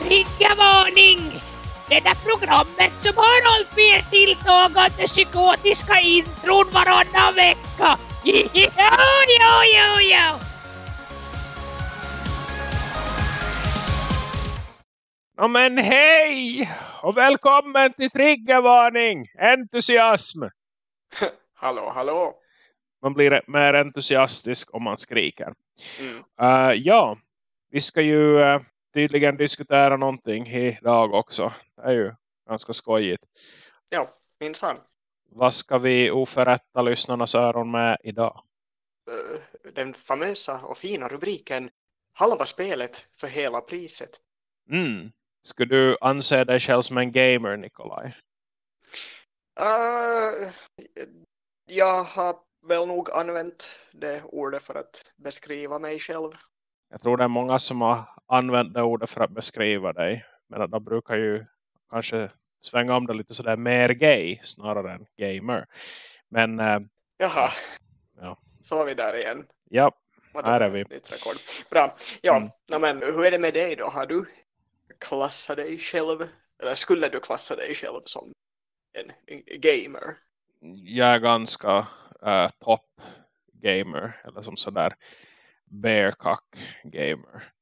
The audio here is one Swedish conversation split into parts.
Triggervarning! Det där programmet som har hållit mer tilltagande psykotiska intron varannan vecka. Jo, jo, jo, jo! Ja, men hej! Och välkommen till Triggervarning! Entusiasm! hallå, hallå! Man blir mer entusiastisk om man skriker. Mm. Uh, ja, vi ska ju uh, tydligen diskutera någonting idag också. Det är ju ganska skojigt. Ja, minsann. Vad ska vi oförrätta lyssnarnas öron med idag? Uh, den famösa och fina rubriken Halva spelet för hela priset. Mm. Ska du anse dig själv som en gamer, Nikolaj? Uh, jag har väl nog använt det ordet för att beskriva mig själv. Jag tror det är många som har använt det ordet för att beskriva dig. Men de brukar ju kanske svänga om det lite sådär mer gay snarare än gamer. Men... Äh, Jaha, ja. så var vi där igen. Ja, Vad här är vi. Bra, ja, Mm. men hur är det med dig då? Har du klassat dig själv, eller skulle du klassa dig själv som en gamer? Jag är ganska äh, top gamer. Eller som sådär bearcock gamer.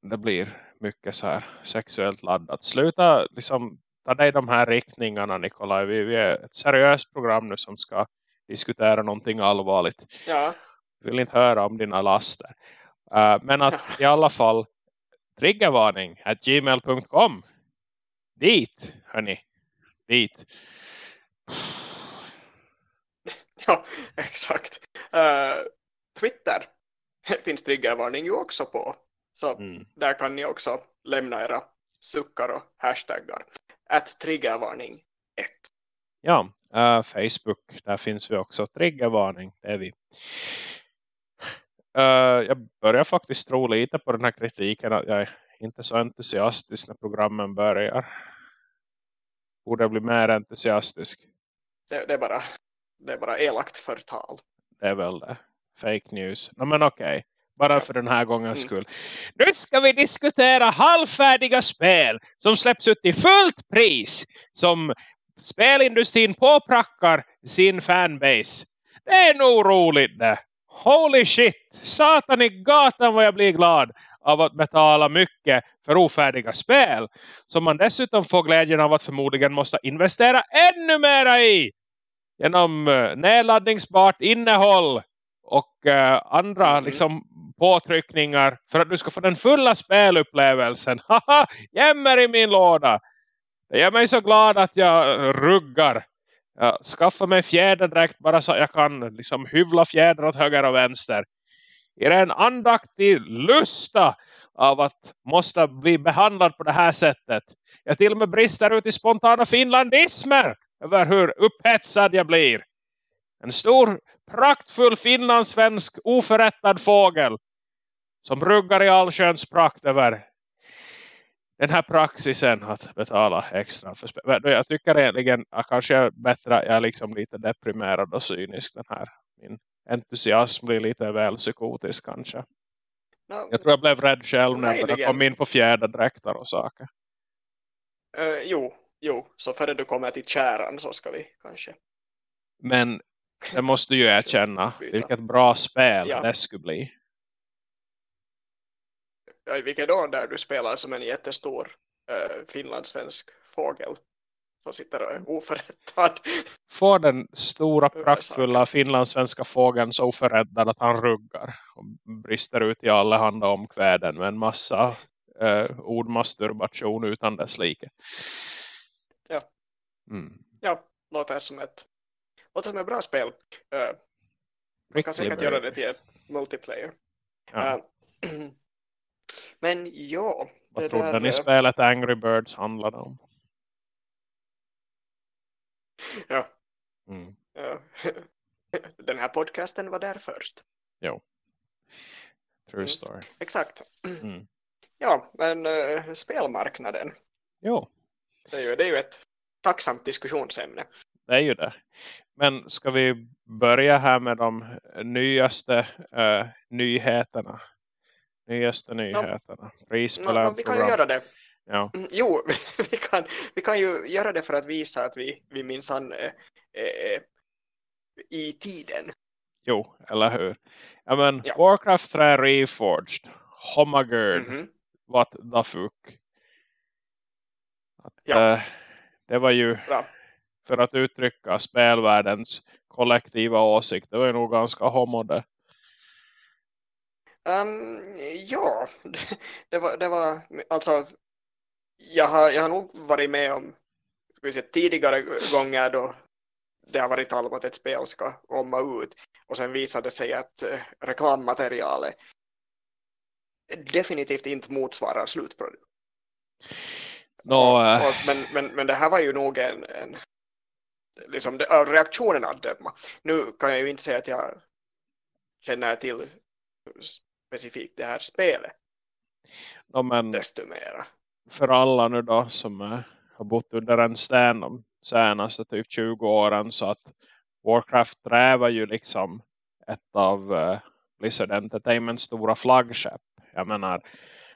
Det blir mycket så här sexuellt laddat. Sluta liksom ta dig de här riktningarna Nikolaj. Vi, vi är ett seriöst program nu som ska diskutera någonting allvarligt. Ja, Jag vill inte höra om dina laster. Uh, men att i alla fall triggervarning at gmail.com dit hörni. Dit. ja exakt. Uh, Twitter finns triggervarning ju också på. Så Mm. där kan ni också lämna era suckar och hashtaggar. Att triggervarning 1. Ja, uh, Facebook. Där finns vi också. Triggervarning. Det är vi. Uh, jag börjar faktiskt tro lite på den här kritiken. Att jag är inte så entusiastisk när programmen börjar. Borde bli mer entusiastisk. Det, det, är bara, det är bara elakt förtal. Det är väl det. Fake news. No, men okej. Bara för den här gångens Mm. skull. Nu ska vi diskutera halvfärdiga spel som släpps ut i fullt pris. Som spelindustrin påprackar sin fanbase. Det är nog roligt det. Holy shit. Satan i gatan vad jag blir glad av att betala mycket för ofärdiga spel. Som man dessutom får glädjen av att förmodligen måste investera ännu mera i. Genom uh, nedladdningsbart innehåll och eh, andra Mhm. liksom påtryckningar för att du ska få den fulla spelupplevelsen. Haha, jämmer i min låda. Det gör mig så glad att jag ruggar. Jag skaffar mig fjäderdräkt bara så att jag kan liksom hyvla fjäder åt höger och vänster. I en andaktig lusta av att måste bli behandlad på det här sättet. Jag till och med brister ut i spontana finlandismer över hur upphetsad jag blir. En stor praktfull finlandssvensk oförrättad fågel som ruggar i allsköns prakt över den här praxisen att betala extra för spel. Jag tycker egentligen att kanske är bättre att jag är liksom lite deprimerad och cynisk den här. Min entusiasm blir lite väl psykotisk kanske. No, Jag tror jag blev rädd själv när jag kom in på fjäderdräkter och saker. eh, jo, jo, så före du kommer till käran så ska vi kanske. Men det måste ju erkänna vilket bra spel Ja. det skulle bli. Vilket då där du spelar som en jättestor uh, finlandssvensk fågel som sitter och är oförrättad. får den stora praktfulla finlandssvenska fågeln så oförräddad att han ruggar och brister ut i allehanda omkväden med en massa eh, ordmasturbation utan dess like. Ja. Mm. Ja, låter som ett, låter som ett bra spel. Uh, man kan säkert göra det till ett multiplayer. Ja. Eh, men ja, Vad trodde där, ni eh, spelet Angry Birds handlade om? ja, Mm. ja. den här podcasten var där först. True Mm. story. Exakt. Mm. Ja, men uh, spelmarknaden, Jo, det är, ju, det är ju ett tacksamt diskussionsämne. det är ju det. Men ska vi börja här med de nyaste eh, nyheterna? Nyaste nyheterna. No, no, vi kan ju göra det. Ja. Mm, jo, vi kan, vi kan ju göra det för att visa att vi, vi minsann är, är, i tiden. Jo, eller hur? Ja, men Ja. Warcraft 3 Reforged. Homagird. Mhm. What the fuck. Att, Ja. eh, det var ju Bra. för att uttrycka spelvärldens kollektiva åsikt. Det var ju nog ganska homo det. Ehm, ja, det var, det var alltså jag har, jag har nog varit med om säga, tidigare gånger då det har varit tal om att ett spel ska komma ut och sen visade sig att eh, reklammaterialet definitivt inte motsvarar slutprodukt. Nå, eh, Och, men, men, men det här var ju nog en, en liksom av reaktionen att döma. Nu kan jag ju inte säga att jag känner till specifikt det här spelet nå, men desto mera. för alla nu då som eh, har bott under en sten de senaste typ 20 åren så att Warcraft 3 var ju liksom ett av eh, Blizzard Entertainments stora flaggskepp. Jag menar,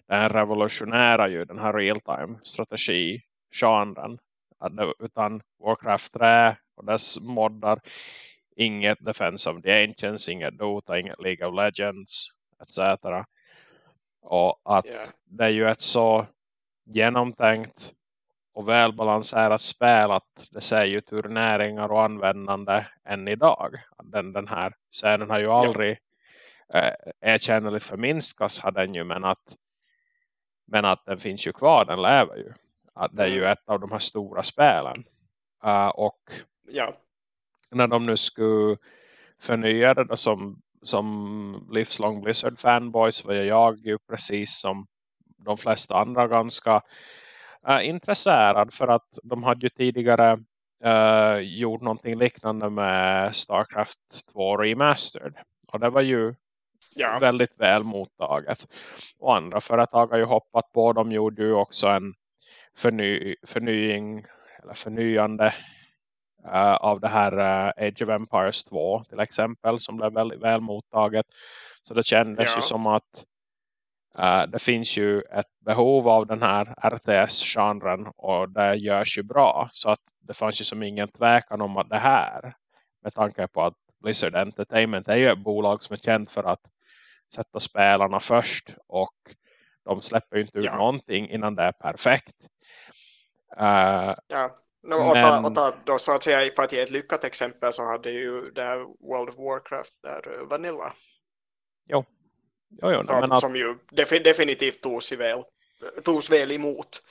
den revolutionära ju den här real-time strategi-genren. Utan Warcraft 3 och dess moddar, inget Defense of the Ancients, inget Dota, inget League of Legends, etc. Och att Ja. det är ju ett så genomtänkt och välbalanserat spel att det ser ju turneringar och användande än idag. Den, den här scenen har ju aldrig eh, erkännligt förminskas har den ju men att, men att den finns ju kvar, den lever ju. Att det är ju Mm. ett av de här stora spelen. Eh, och Ja, när de nu skulle förnya det som, som livslång Blizzard fanboys var jag ju precis som de flesta andra ganska äh, intresserad för att de hade ju tidigare äh, gjort någonting liknande med Starcraft 2 Remastered och det var ju ja, väldigt väl mottaget. Och andra företag har ju hoppat på. De gjorde ju också en förny, förnying eller förnyande eh, av det här eh, Age of Empires 2 till exempel som blev väldigt väl mottaget. Så det kändes Ja. ju som att eh, det finns ju ett behov av den här RTS-genren och det görs ju bra. Så att det fanns ju som ingen tvekan om att det här med tanke på att Blizzard Entertainment är ju ett bolag som är känt för att sätta spelarna först och de släpper ju inte ut Ja. någonting innan det är perfekt. Eh, ja. No, Men- och ta då så att säga, för att ge ett lyckat exempel så hade ju det här World of Warcraft där eh, Vanilla jo, jo, som, men att som ju defi, definitivt togs väl, togs väl emot.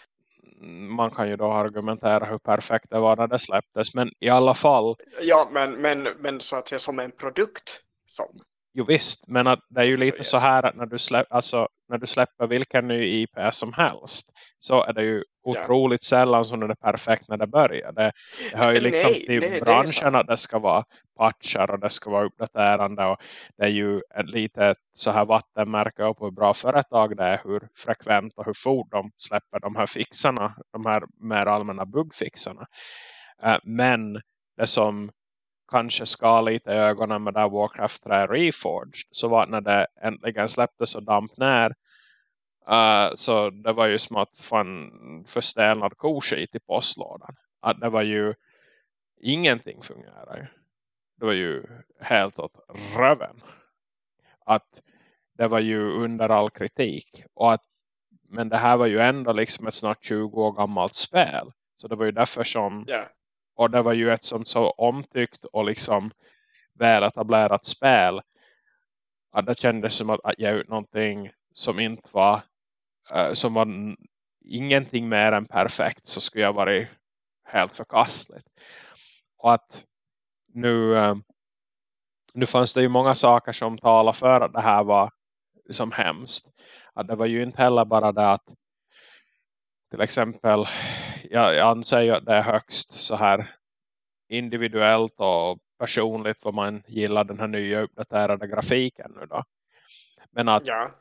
man kan ju då argumentera hur perfekt det var när det släpptes. Men i alla fall, Ja, men, men, men så att säga som en produkt som, jo visst. Men att det är ju lite så så här att när du, släpp, alltså, när du släpper vilken ny IP som helst. Så är det ju Ja. otroligt sällan som det är perfekt när det börjar. Det, det hör ju Nej, liksom det- till det att det ska vara patchar och det ska vara uppdaterande. Och det är ju ett litet så här vattenmärke på hur bra företag det är. Hur frekvent och hur fort de släpper de här fixarna. De här mer allmänna buggfixarna. Eh, Men det som kanske ska lite i ögonen med det här Warcraft 3 Reforged så var när det äntligen släpptes och damp ner eh, så det var ju som att få en förstelnad koskit i postlådan. Att det var ju ingenting fungerar ju. Det var ju helt åt röven. Att det var ju under all kritik. Och att, men det här var ju ändå liksom ett snart 20 år gammalt spel. Så det var ju därför som ja, och det var ju ett som så omtyckt och liksom väl etablerat spel. Att det kändes som att, att ge ut någonting som inte var Eh, som var ingenting mer än perfekt så skulle jag varit helt förkastligt. Och att nu ehm, nu fanns det ju många saker som talar för att det här var liksom hemskt. Att det var ju inte heller bara det att till exempel jag, jag anser ju att det är högst så här individuellt och personligt vad man gillar den här nya uppdaterade grafiken nu då. Men att ja,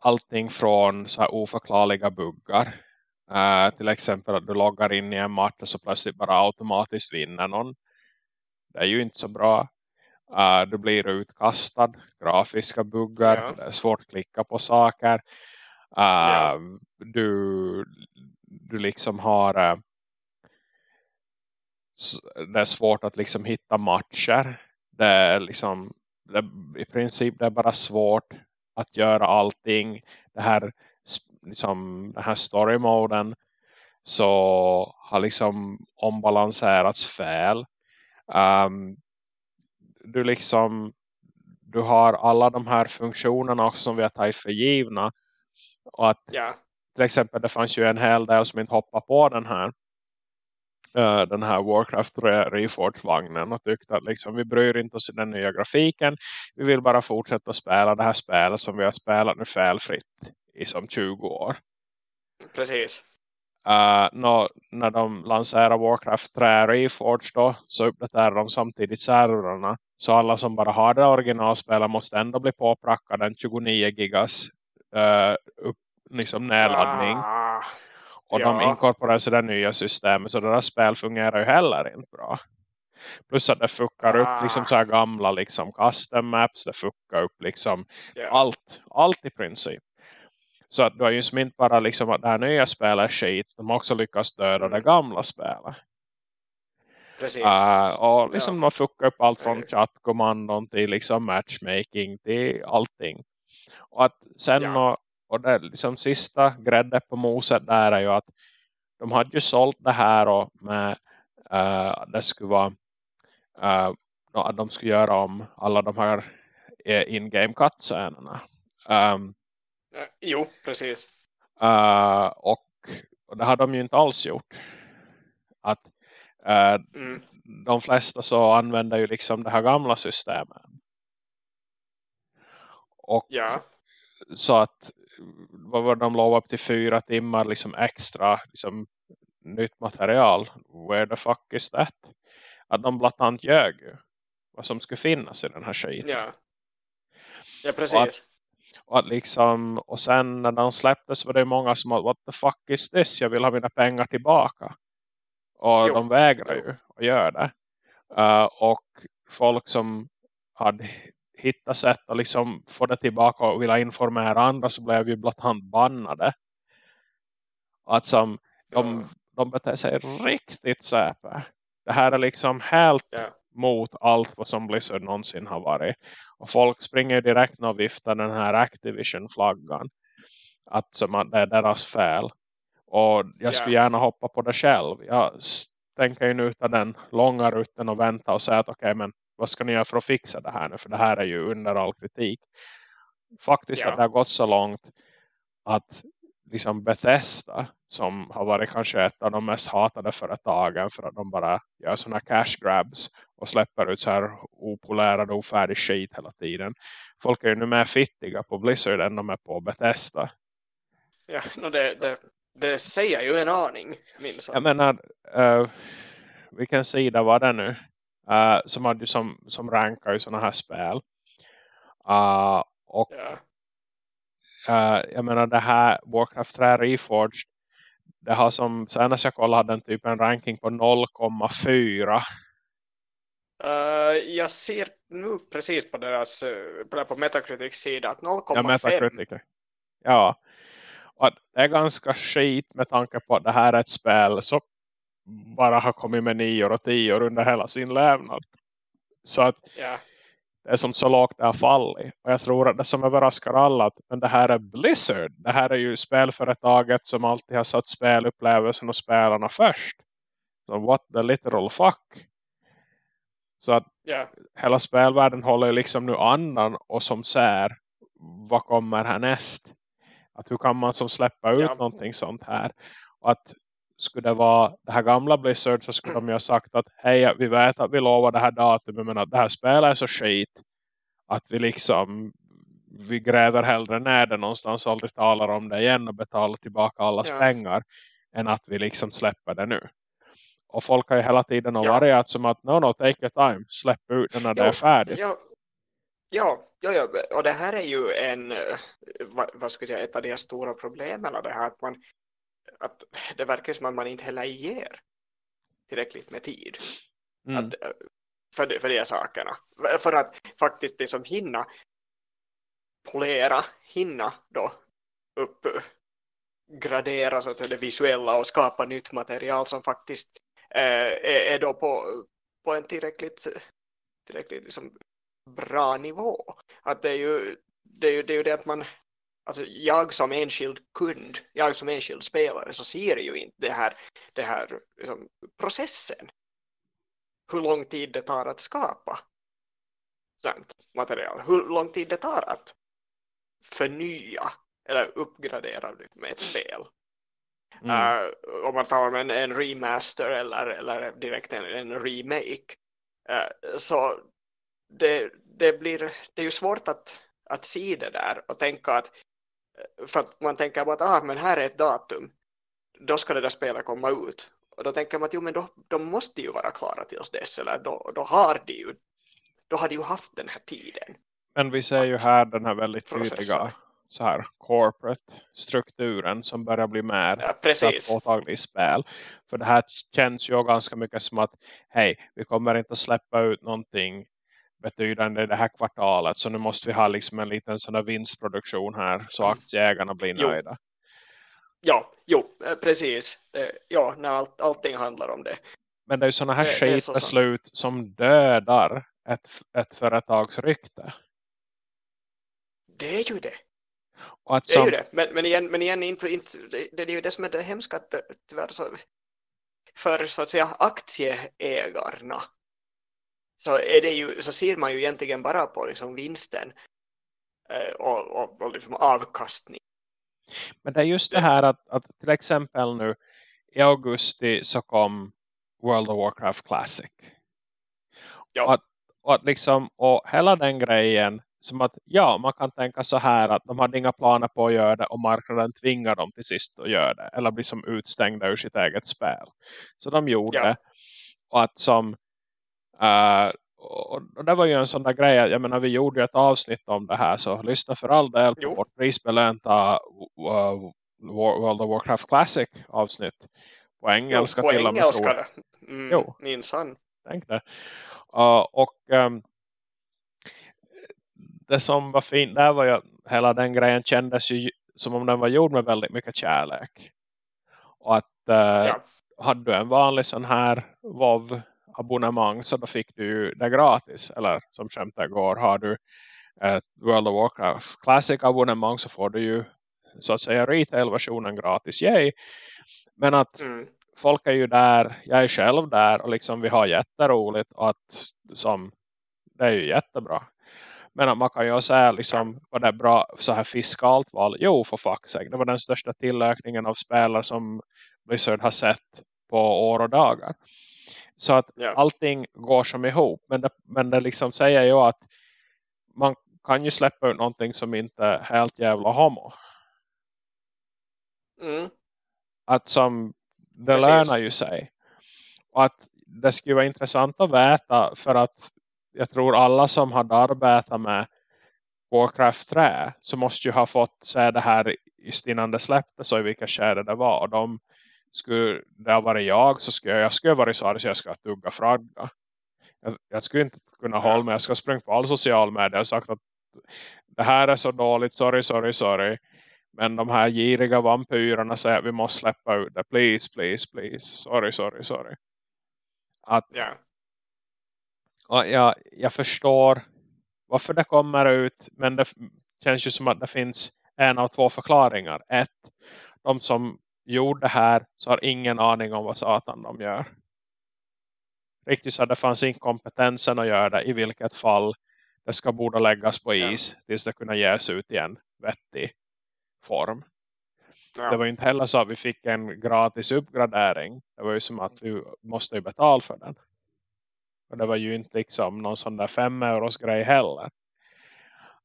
allting från så här oförklarliga buggar eh, till exempel att du loggar in i en match och så plötsligt bara automatiskt vinner någon. Det är ju inte så bra. Uh, du blir utkastad, grafiska buggar, Ja. det är svårt att klicka på saker. Uh, Ja. du, du liksom har uh, det är svårt att liksom hitta matcher. Det är liksom det, i princip det är bara svårt att göra allting. Det här liksom den här story-moden så har liksom ombalanserats fel. Um, du liksom du har alla de här funktionerna också som vi har tagit för givna. Och att Ja, till exempel det fanns ju en hel del som inte hoppade på den här eh, den här Warcraft Re- Reforged-vagnen och tyckte att liksom, vi bryr inte oss i den nya grafiken. Vi vill bara fortsätta spela det här spelet som vi har spelat nu felfritt i som 20 år. precis. Uh, nå, när de lanserar Warcraft 3 Reforged då så uppdaterar de samtidigt servrarna. Så alla som bara har det originalspelet måste ändå bli påprackade en 29 gigas uh, upp, liksom nedladdning. Ah, Och de Ja. inkorporerar i det nya systemet. Så deras spel fungerar ju heller inte bra. Plus att det fuckar upp Ah. liksom så här gamla liksom custom maps. Det fuckar upp liksom ja. allt. Allt i princip. Så att du har ju som inte bara liksom att det här nya spelet är skit. De har också lyckats döda Mm. det gamla spelet. precis. Uh, och liksom Ja. de fuckar upp allt från Eh. chattkommandon till liksom matchmaking till allting. Och att sen Ja. Och, det liksom sista grädde på moset där är ju att de hade ju sålt det här och med uh, det skulle vara uh, att de skulle göra om alla de här eh, in-game cutscenerna. Um, Jo, precis. uh, och, och det har de ju inte alls gjort. Att uh, Mm. de flesta så använder ju liksom det här gamla systemet. Och Ja, så att vad var de lovade upp till fyra timmar liksom extra liksom nytt material. Where the fuck is that? Att de bland annat ljög vad som skulle finnas i den här skiten. ja. Ja, precis. Och, att liksom, och sen när de släpptes var det många som att what the fuck is this? Jag vill ha mina pengar tillbaka. Och Jo. de vägrar ju att göra det. Uh, och folk som hade hittat sätt att liksom få det tillbaka och vilja informera andra så blev ju bland annat bannade. Att som de, de beter sig riktigt säpe. Det här är liksom helt Ja. mot allt vad som Blizzard någonsin har varit. Och folk springer direkt och viftar den här Activision-flaggan. Att som att det är deras fel. Och jag skulle Ja. gärna hoppa på det själv. Jag tänker ju nu ta den långa rutten och vänta och säga att okej men vad ska ni göra för att fixa det här nu? För det här är ju under all kritik. Faktiskt Ja. att det har gått så långt att liksom Bethesda som har varit kanske ett av de mest hatade företagen för att de bara gör sådana cash grabs och släpper ut så här opolära och ofärdig skit hela tiden. Folk är ju nu mer fittiga på Blizzard än de är på Bethesda. Ja, no, det, det, det säger ju en aning, minns Jag menar, uh, vilken sida var det nu? Uh, som, hade, som, som rankar i sådana här spel. Uh, och Ja, uh, jag menar det här Warcraft 3 Reforged det har som senast jag kollade hade den typ en ranking på 0,4 Eh, jag ser nu precis på deras på, på Metacritics sida att ja, 0,5 Metacritic. Ja, och det är ganska skit med tanke på att det här är ett spel som bara har kommit med 9 och 10 under hela sin lävnad. Så att ja, det är som så lågt det har fallit. Och jag tror att det som överraskar alla att men det här är Blizzard. Det här är ju spelföretaget som alltid har satt spelupplevelsen och spelarna först. Så what the literal fuck. Så att ja, hela spelvärlden håller liksom nu andan och som ser vad kommer härnäst. Att hur kan man som släppa ut Ja. någonting sånt här. Och att skulle det vara det här gamla Blizzard så skulle de ju ha sagt att hej vi vet att vi lovar det här datumet men att det här spelet är så skit att vi liksom vi gräver hellre ner det någonstans och aldrig talar om det igen och betalar tillbaka allas Ja. pengar än att vi liksom släpper det nu. Och folk har ju hela tiden Ja. ja. varit som att no no take your time, släpp ut det när det Jo, är färdigt. ja, ja, ja, ja, och det här är ju en, eh, vad, vad ska jag säga, ett av de stora problemen av det här att man att det verkar som att man inte heller ger tillräckligt med tid. Mm. Att, eh, för, de, för de sakerna. För att faktiskt liksom hinna polera, hinna då uppgradera så att det visuella och skapa nytt material som faktiskt eh, är, är då på, på en tillräckligt, tillräckligt liksom bra nivå. Att det är ju det, är ju, det, är ju det att man alltså jag som enskild kund, jag som enskild spelare så ser ju inte det här, det här liksom, processen. Hur lång tid det tar att skapa sånt material. Hur lång tid det tar att förnya eller uppgradera med ett spel. Mm. Uh, om man tar en, en remaster eller, eller direkt en, en remake. Uh, så det, det, blir, det är ju svårt att, att se det där och tänka att för att man tänker bara att ah, men här är ett datum. Då ska det där spelet komma ut. Och då tänker man att jo, men då, de måste ju vara klara tills dess eller då, då har de ju då har de ju haft den här tiden. Men vi ser ju här den här väldigt tydliga så här corporate strukturen som börjar bli mer ja, påtaglig spel. För det här känns ju ganska mycket som att hej, vi kommer inte att släppa ut någonting betydande det här kvartalet. Så nu måste vi ha liksom en liten sån vinstproduktion här så aktieägarna blir nöjda. Ja, jo, eh, precis. Ja, när allt, allting handlar om det. Men det är ju sådana här skitbeslut det som dödar ett, ett företags rykte. Det är ju det. Och att det är ju det. Men, men igen, men igen inte, inte, det, det är ju det som är det hemska att tyvärr så, för så att säga aktieägarna så, är det ju, så ser man ju egentligen bara på liksom vinsten eh, och, och, och liksom avkastning. Men det är just det här att, att till exempel nu i augusti så kom World of Warcraft Classic. Ja. Och, att, och, att liksom, och hela den grejen som att ja, man kan tänka så här att de hade inga planer på att göra det och marknaden tvingar dem till sist att göra det. Eller blir som utstängda ur sitt eget spel. Så de gjorde ja. Och att som Uh, och, och, det var ju en sån där grej. Jag menar vi gjorde ju ett avsnitt om det här. Så lyssna för all del på jo. vårt prisbelönta uh, World of Warcraft Classic avsnitt. På engelska jo, på till och med. Engelska. Mm, jo. Minsann. Tänk det. Uh, och um, det som var fint där var ju hela den grejen kändes ju som om den var gjord med väldigt mycket kärlek. Och att uh, ja. hade du en vanlig sån här WoW abonnemang så då fick du det gratis. Eller som skämtet går, har du ett World of Warcraft Classic abonnemang så får du ju så att säga retail-versionen gratis. Yay! Men att mm. folk är ju där, jag är själv där och liksom vi har jätteroligt och att som, det är ju jättebra. Men att man kan ju säga liksom, var det bra så här fiskalt val? Jo, för fuck's sake. Det var den största tillökningen av spelare som Blizzard har sett på år och dagar. Så att yeah. allting går som ihop. Men det, men det liksom säger ju att man kan ju släppa ut någonting som inte är helt jävla homo. Mm. Att som det Precis. lönar ju sig. Och att det skulle vara intressant att veta för att jag tror alla som har arbetat med Warcraft 3 så måste ju ha fått se det här just innan det släpptes så i vilka skärde det var. Och de skulle det ha varit jag så skulle jag, jag skulle varit så att jag ska tugga fragga. Jag, jag skulle inte kunna hålla mig. Jag ska springa på all social media och sagt att det här är så dåligt. Sorry, sorry, sorry. Men de här giriga vampyrerna säger att vi måste släppa ut det. Please, please, please. Sorry, sorry, sorry. Att, yeah. och jag, jag förstår varför det kommer ut. Men det känns ju som att det finns en av två förklaringar. Ett, de som gjorde det här så har ingen aning om vad satan de gör. Riktigt så det fanns inkompetensen att göra det i vilket fall det ska borde läggas på is ja. tills det kunna ges ut i en vettig form. Ja. Det var inte heller så att vi fick en gratis uppgradering. Det var ju som att vi måste betala för den. Och det var ju inte liksom någon sån där fem euros grej heller.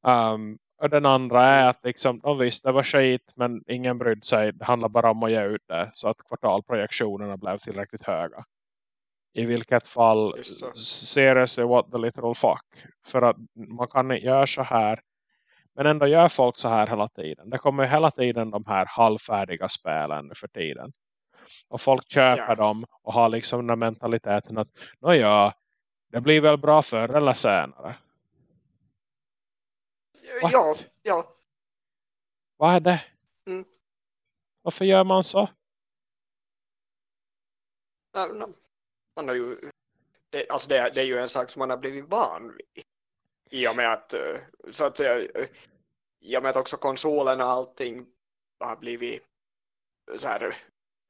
Um, och den andra är att liksom, oh visst det var skit men ingen brydde sig. Det handlar bara om att ge ut det så att kvartalprojektionerna blev tillräckligt höga. I vilket fall seriously what the literal fuck. För att man kan göra så här. Men ändå gör folk så här hela tiden. Det kommer hela tiden de här halvfärdiga spelen för tiden. Och folk köper ja. dem och har liksom den mentaliteten att ja, det blir väl bra förr eller senare. What? Ja, ja. Vad är det? Mm. Varför gör man så? Man har ju, det, alltså det, det är ju en sak som man har blivit van vid. I och med att, eh, så att säga, eh, i och med att också konsolerna och allting har blivit så här,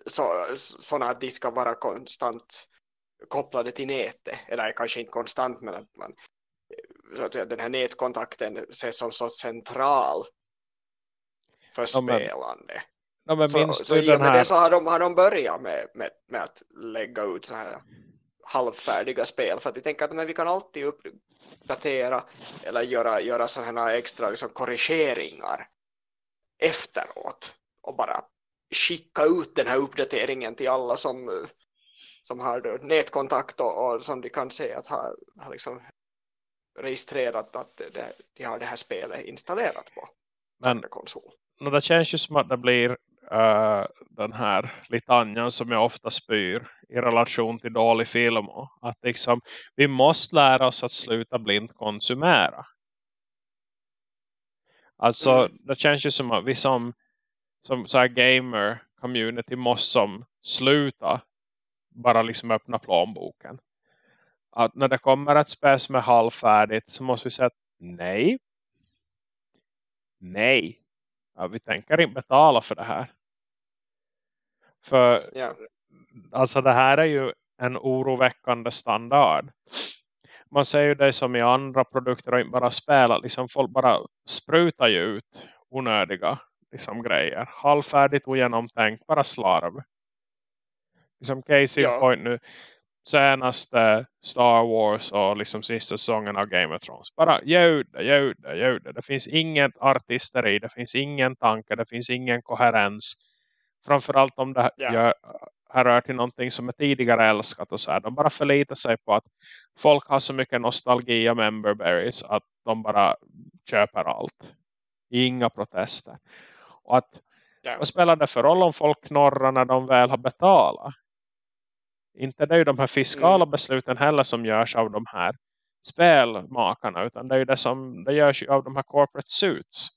så, sådana att de ska vara konstant kopplade till nätet. Eller kanske inte konstant men att man, så att säga, den här nätkontakten ses som så central för Ja, spelande. Ja, men Så, så i och med här... det så har de, har de börjat med, med, med att lägga ut så här halvfärdiga spel för att de tänker att men vi kan alltid uppdatera eller göra, göra sådana här extra liksom, korrigeringar efteråt och bara skicka ut den här uppdateringen till alla som, som har nätkontakt och, och som de kan se att har, har liksom registrerat att det, de har det här spelet installerat på Men konsol. no, det känns ju som att det blir eh, den här litanjan som jag ofta spyr i relation till dålig film. Att liksom, vi måste lära oss att sluta blint konsumera. Alltså Mm. det känns ju som att vi som, som så här gamer community måste som sluta bara liksom öppna plånboken. Att när det kommer ett spel som är halvfärdigt så måste vi säga att nej. Nej. Ja, vi tänker inte betala för det här. För Ja. alltså det här är ju en oroväckande standard. Man ser ju det som i andra produkter och inte bara spel. Liksom folk bara sprutar ju ut onödiga liksom, grejer. Halvfärdigt ogenomtänkt, bara slarv. Liksom case Ja. point nu. Senaste Star Wars och liksom sista säsongen av Game of Thrones. Bara ljuda, ljuda, ljuda. Det finns inget artisteri, det finns ingen tanke, det finns ingen koherens. Framförallt om det gör, här rör till någonting som är tidigare älskat och så här. De bara förlitar sig på att folk har så mycket nostalgi och memberberries att de bara köper allt. Inga protester. Och att vad spelar det för roll om folk knorrar när de väl har betalat? Inte det är ju de här fiskala Mm. besluten heller som görs av de här spelmakarna. Utan det är ju det som det görs av de här corporate suits.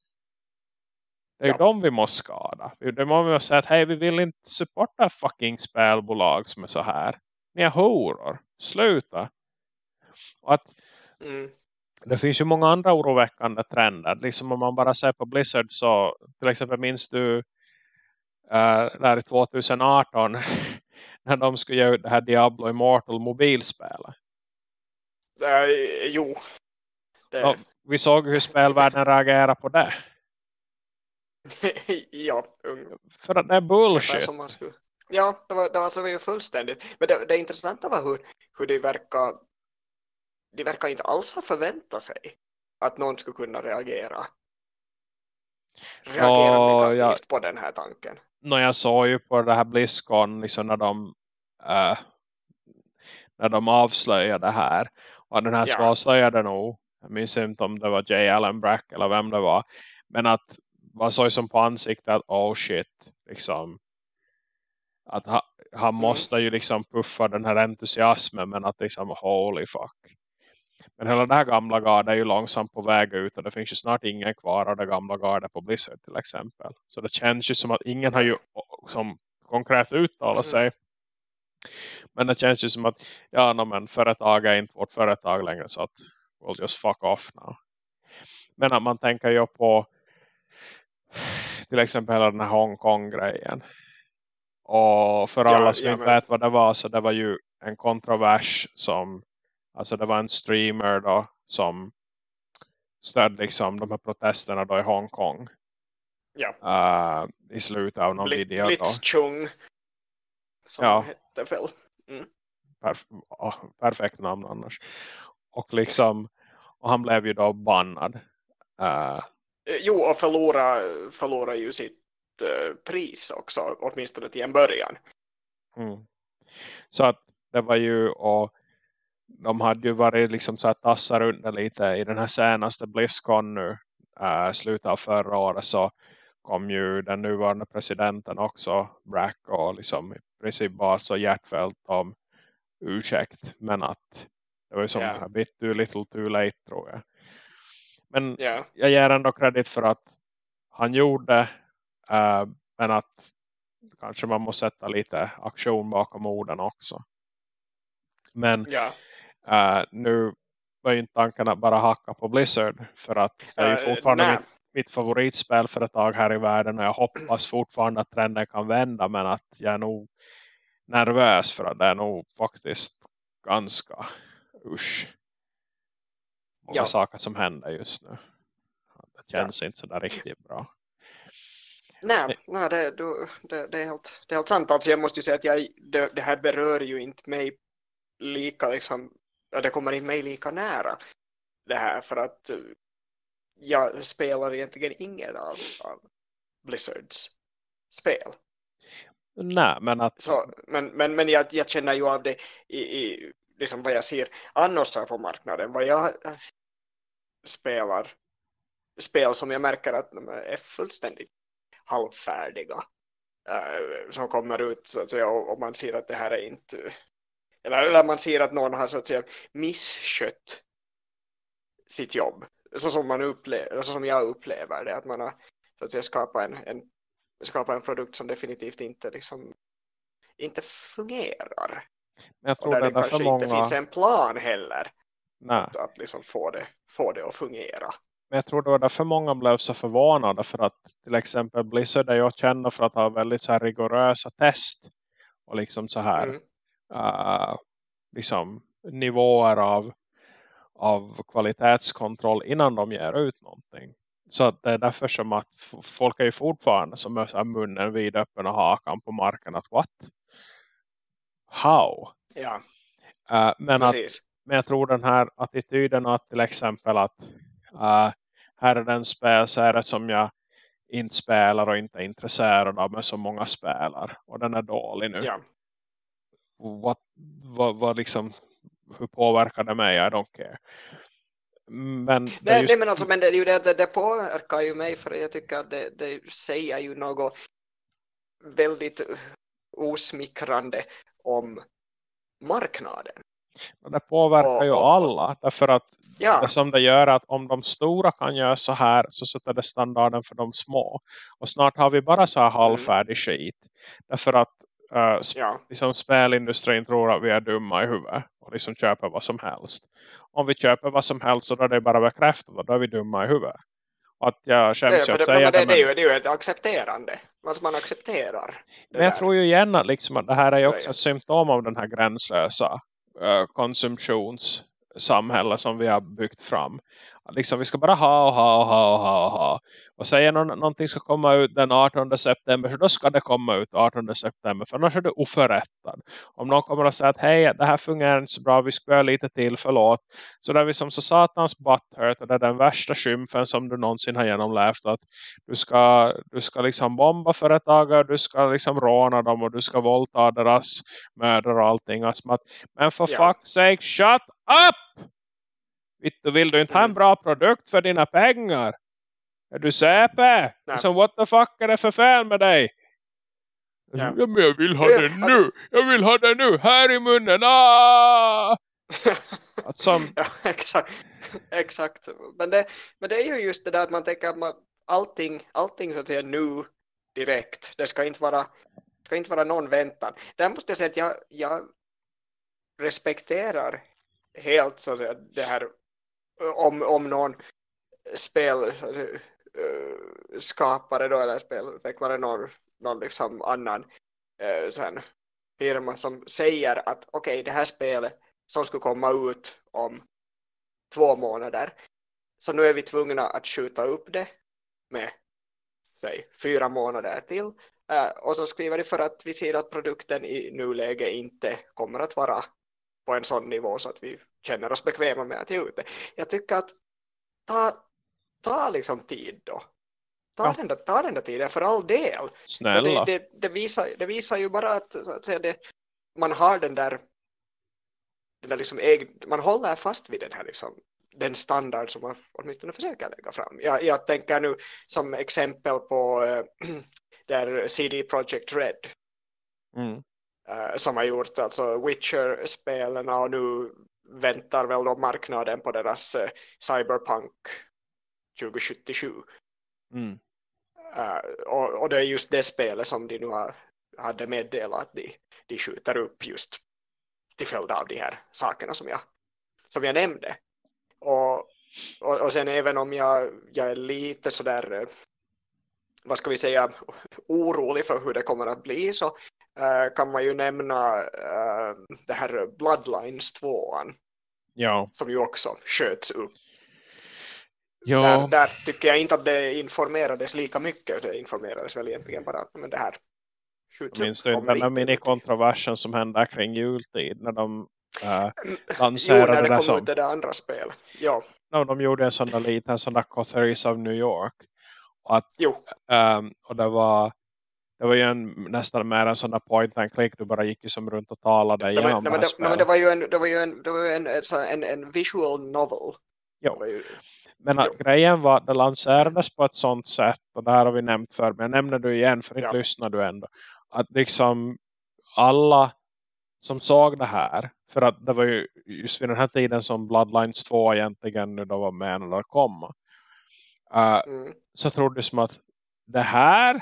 Det är ju Ja. de vi måste skada. Det måste vi säga att hej vi vill inte supporta fucking spelbolag som är så här. Ni är horor. Sluta. Och att Mm. det finns ju många andra oroväckande trender. Liksom om man bara ser på Blizzard så till exempel minns du uh, där i 2018 när de skulle göra det här Diablo Immortal mobilspelet. Äh, jo. Det, Ja, vi såg hur spelvärlden reagerar på det. ja, För att det är bullshit. som man skulle. Ja, det var, det var, det var ju fullständigt. Men det, det intressanta var hur, hur de verkar de verkar inte alls ha förväntat sig att någon skulle kunna reagera. Reagera negativt på den här tanken. När jag såg ju på det här BlizzCon liksom när de eh, när de avslöjade det här. Och den här Ja. avslöjade nog. Jag minns inte om det var J. Allen Brack eller vem det var. Men att man såg som på ansiktet att oh shit. Liksom. Att ha, han Mm. måste ju liksom puffa den här entusiasmen. Men att liksom holy fuck. Men hela det här gamla gardet är ju långsamt på väg ut. Och det finns ju snart ingen kvar av det gamla gardet på Blizzard till exempel. Så det känns ju som att ingen har ju som konkret uttalat Mm. sig. Men det känns ju som att ja, no, men företag är inte vårt företag längre så att we'll just fuck off now. Men att man tänker ju på till exempel hela den här Hongkong-grejen. Och för Ja, alla som ja, inte men- vet vad det var så det var ju en kontrovers som alltså det var en streamer då som stödde liksom de här protesterna då i Hongkong Ja. uh, i slutet av någon Bli, video. Blitzchung. Som Ja. hette väl. perf ja, perfekt namn annars. Och liksom och han blev ju då bannad. Uh, Jo, och förlora, förlora ju sitt eh, pris också, åtminstone till en början. mm. Så att det var ju och de hade ju varit liksom så att tassa runt det lite i den här senaste BlizzCon nu uh, slutet av förra året så kom ju den nuvarande presidenten också Brack och liksom i princip bara så hjärtfällt om ursäkt men att Det var ju som Ja. a bit too little too late tror jag. Men Ja, jag ger ändå kredit för att han gjorde eh, men att kanske man måste sätta lite aktion bakom orden också. Men ja. eh, nu var ju inte tanken att bara hacka på Blizzard för att det är ju Eh, fortfarande mitt, mitt favoritspelföretag här i världen och jag hoppas fortfarande att trenden kan vända men att jag är nog nervös för att det är nog faktiskt ganska usch. Många Ja. saker som händer just nu. Det känns inte så där riktigt bra. Nej, nej det, det, det, är helt, det är helt sant. Alltså jag måste ju säga att jag, det, det här berör ju inte mig lika liksom, ja, det kommer inte mig lika nära det här för att eh, jag spelar egentligen inget av, av Blizzards spel. Nej, men att Så, men men, men jag, jag känner ju av det i, i liksom vad jag ser annars här på marknaden. Vad jag spelar spel som jag märker att de är fullständigt halvfärdiga. eh, som kommer ut så att säga och, och man ser att det här är inte eller, eller man ser att någon har så att säga misskött sitt jobb. Så som, man upplever, så som jag upplever det. Att man har så att säga skapat en, en, skapat en produkt som definitivt inte liksom inte fungerar. men jag Och tror där det det kanske många... inte finns en plan heller Nej. att liksom få, det, få det att fungera. Men jag tror det var därför många blev så förvånade för att till exempel Blizzard är ju kända för att ha väldigt så här rigorösa test och liksom så här Mm. uh, liksom nivåer av, av kvalitetskontroll innan de ger ut någonting. Så att det är därför som att folk är ju fortfarande som är munnen vid öppen och hakan på marken att what? How? Ja, Uh, men att precis. men jag tror den här attityden att till exempel att uh, här är den spelserie som jag inte spelar och inte är intresserad av men som många spelar. Och den är dålig nu. Ja. What, vad, vad liksom, hur påverkar det mig? I don't care. Men det är Nej, just, men, alltså, men det, det, det, påverkar ju mig för jag tycker att det, det säger ju något väldigt osmickrande om marknaden. det påverkar och- ju och- alla. Därför att Ja, det som det gör att om de stora kan göra så här så sätter det standarden för de små. Och snart har vi bara så här halvfärdig skit. Därför att uh, ja, liksom spelindustrin tror att vi är dumma i huvudet och liksom köper vad som helst. Om vi köper vad som helst så då är det bara bekräftat och då är vi dumma i huvudet. Att jag det, för att det, säga det, det, det, är ju, det är ju ett accepterande. Alltså man accepterar det men jag där. tror ju igen att, liksom att det här är också ett symptom av den här gränslösa uh, konsumtionssamhälle som vi har byggt fram. Liksom vi ska bara ha och ha och ha och ha och ha. Och säger någon, någonting ska komma ut den 18 september så då ska det komma ut 18 september för annars är det oförrättad. Om någon kommer att säga att hej det här fungerar inte så bra vi göra lite till förlåt. Så där vi som så satans butthurt och det är den värsta skymfen som du någonsin har genomlevt att du ska, du ska liksom bomba företagare, du ska liksom råna dem och du ska våldta deras mödrar och allting. Alltså, att, men för Ja. fuck's sake, shut up! Vill du inte ha en bra produkt för dina pengar? Är du säpe? Liksom, what the fuck är det för fel med dig? Ja. Ja. men jag vill ha det nu! Jag vill ha det nu! Här i munnen! Ah! Att som, ja, exakt. exakt. Men, det, men det är ju just det där att man tänker att man, allting, allting så att säga nu direkt. Det ska inte vara, ska inte vara någon väntan. Där måste jag säga att jag, jag respekterar helt så att säga det här Eh, om, om någon spelskapare eh, då eller spelutvecklare någon, någon liksom annan eh, sen firma som säger att okej det här spelet som skulle komma ut om två månader så nu är vi tvungna att skjuta upp det med säg, fyra månader till Eh, och så skriver de för att vi ser att produkten i nuläget inte kommer att vara på en sån nivå så att vi känner oss bekväma med att ge ut det. Jag tycker att ta, ta liksom tid då. Ta, Ja. den där, ta den där tiden för all del. Snälla. det, det, det, visar, det visar ju bara att, att säga, det, man har den där, den där liksom egen, man håller fast vid den här liksom, den standard som man åtminstone försöker lägga fram. Jag, jag tänker nu som exempel på äh, där CD Projekt Red Mm. Uh, som har gjort alltså Witcher-spelen och nu väntar väl då marknaden på deras uh, Cyberpunk 2077. Mm. Uh, och, och, det är just det spelet som de nu har, hade meddelat att de, de skjuter upp just till följd av de här sakerna som jag, som jag nämnde. Och, och, och sen även om jag, jag är lite sådär vad ska vi säga orolig för hur det kommer att bli så kan man ju nämna uh, det här Bloodlines 2 ja. som ju också sköts upp Ja. Där, där, tycker jag inte att det informerades lika mycket. Det informerades väl egentligen bara att men det här skjuts Minns du inte den där minikontroversen som hände kring jultid när de äh, lanserade jo, när det kom som, ut det där andra spel. Ja. No, de gjorde en sån där liten sån där Cotteries of New York. Och, att. Um, och det var det var ju en, nästan mer en sån där point and click. Du bara gick ju som runt och talade igenom nej, men, det, nej, men det var ju en, det var ju en, det var ju en, en, en visual novel. Jo. Ju, men att grejen var att det lanserades på ett sånt sätt. Och det här har vi nämnt för. Men jag nämner du igen för inte ja. lyssnar du ändå. Att liksom alla som såg det här. För att det var ju just vid den här tiden som Bloodlines 2 egentligen nu då var med när det kom. Uh, mm. Så trodde som att det här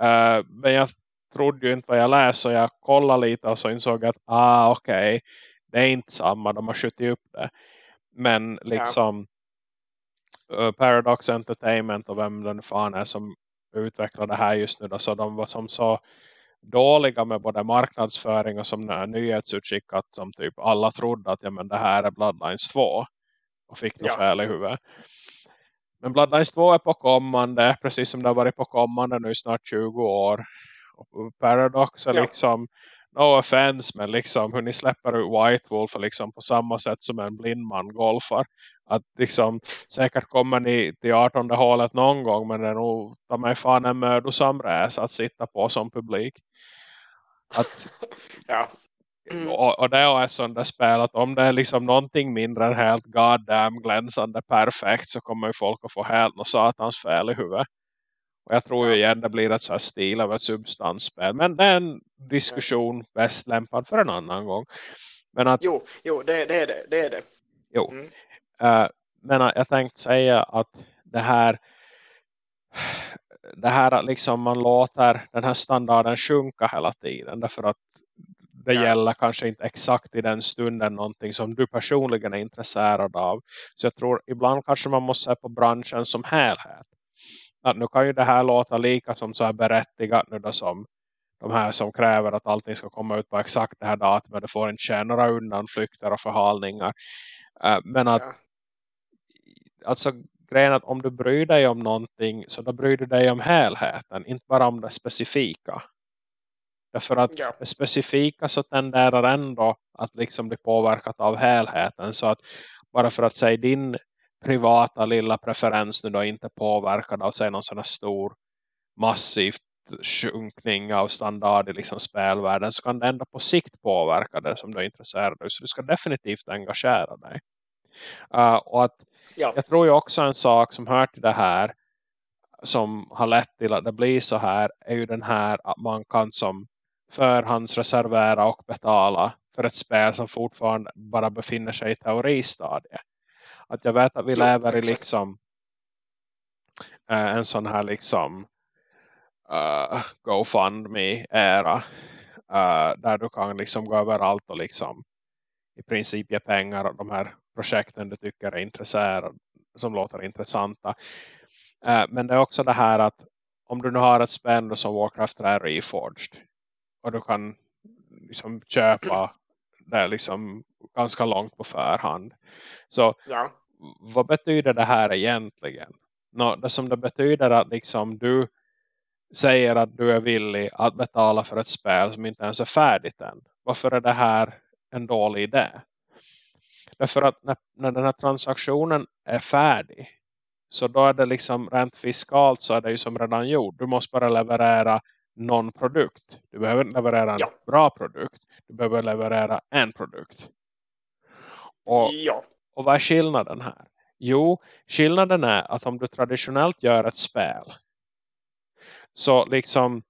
uh, men jag trodde ju inte vad jag läste och jag kollade lite och så insåg att ah okej okay, det är inte samma de har skjutit upp det men liksom ja. uh, Paradox Entertainment och vem den fan är som utvecklar det här just nu. Då, så de var som så dåliga med både marknadsföring och som nyhetsutskick att som typ alla trodde att ja, men det här är Bloodlines 2 och fick något ja. fel i huvudet. Men Bloodlines 2 är på kommande, precis som det har varit på kommande nu snart 20 år. Och Paradox är ja. liksom no offense men liksom hur ni släpper ut White Wolf liksom på samma sätt som en blind man golfar. Att liksom säkert kommer ni till 18 hålet någon gång men det är nog ta mig fan en mödosam resa att sitta på som publik. Att, ja. Mm. Och, och det är ett sånt där spel att om det är liksom någonting mindre än helt goddamn glänsande perfekt så kommer ju folk att få helt något satans fel i huvudet. Och jag tror ju igen det blir ett så här stil av ett substansspel. Men det är en diskussion bäst lämpad för en annan gång. Men att, jo, jo det, det är det. det, är det. Jo. Mm. Uh, men jag tänkte säga att det här det här att liksom man låter den här standarden sjunka hela tiden. Därför att det ja. gäller kanske inte exakt i den stunden någonting som du personligen är intresserad av. Så jag tror ibland kanske man måste se på branschen som helhet att nu kan ju det här låta lika som så här berättigat nu då som de här som kräver att allting ska komma ut på exakt det här datumet. Det får inte ske några undanflykter och förhalningar. Uh, men att ja. alltså grejen att om du bryr dig om någonting så då bryr du dig om helheten. Inte bara om det specifika. Därför att ja. specifika så tenderar ändå att liksom bli påverkat av helheten. Så att bara för att säga din privata lilla preferens nu då inte påverkad av sig någon sån här stor massivt sjunkning av standard i liksom spelvärlden så kan det ändå på sikt påverka det som du är intresserad av. Så du ska definitivt engagera dig. Uh, och att ja. jag tror ju också en sak som hör till det här som har lett till att det blir så här är ju den här att man kan som förhandsreservera och betala för ett spel som fortfarande bara befinner sig i teoristadiet. Att jag vet att vi lever i liksom uh, en sån här liksom uh, GoFundMe-era. Uh, där du kan liksom gå överallt och liksom i princip ge pengar åt de här projekten du tycker är intresserade som låter intressanta. Uh, men det är också det här att om du nu har ett spel som Warcraft är Reforged och du kan liksom köpa det liksom ganska långt på förhand så ja. vad betyder det här egentligen? Nå, det som det betyder att liksom du säger att du är villig att betala för ett spel som inte ens är färdigt än. varför är det här en dålig idé? Därför att när, när den här transaktionen är färdig så då är det liksom rent fiskalt så är det ju som redan gjort. Du måste bara leverera någon produkt. Du behöver leverera en Ja. bra produkt. Du behöver leverera en produkt. Och, Ja, och vad är skillnaden här? Jo, skillnaden är att om du traditionellt gör ett spel så liksom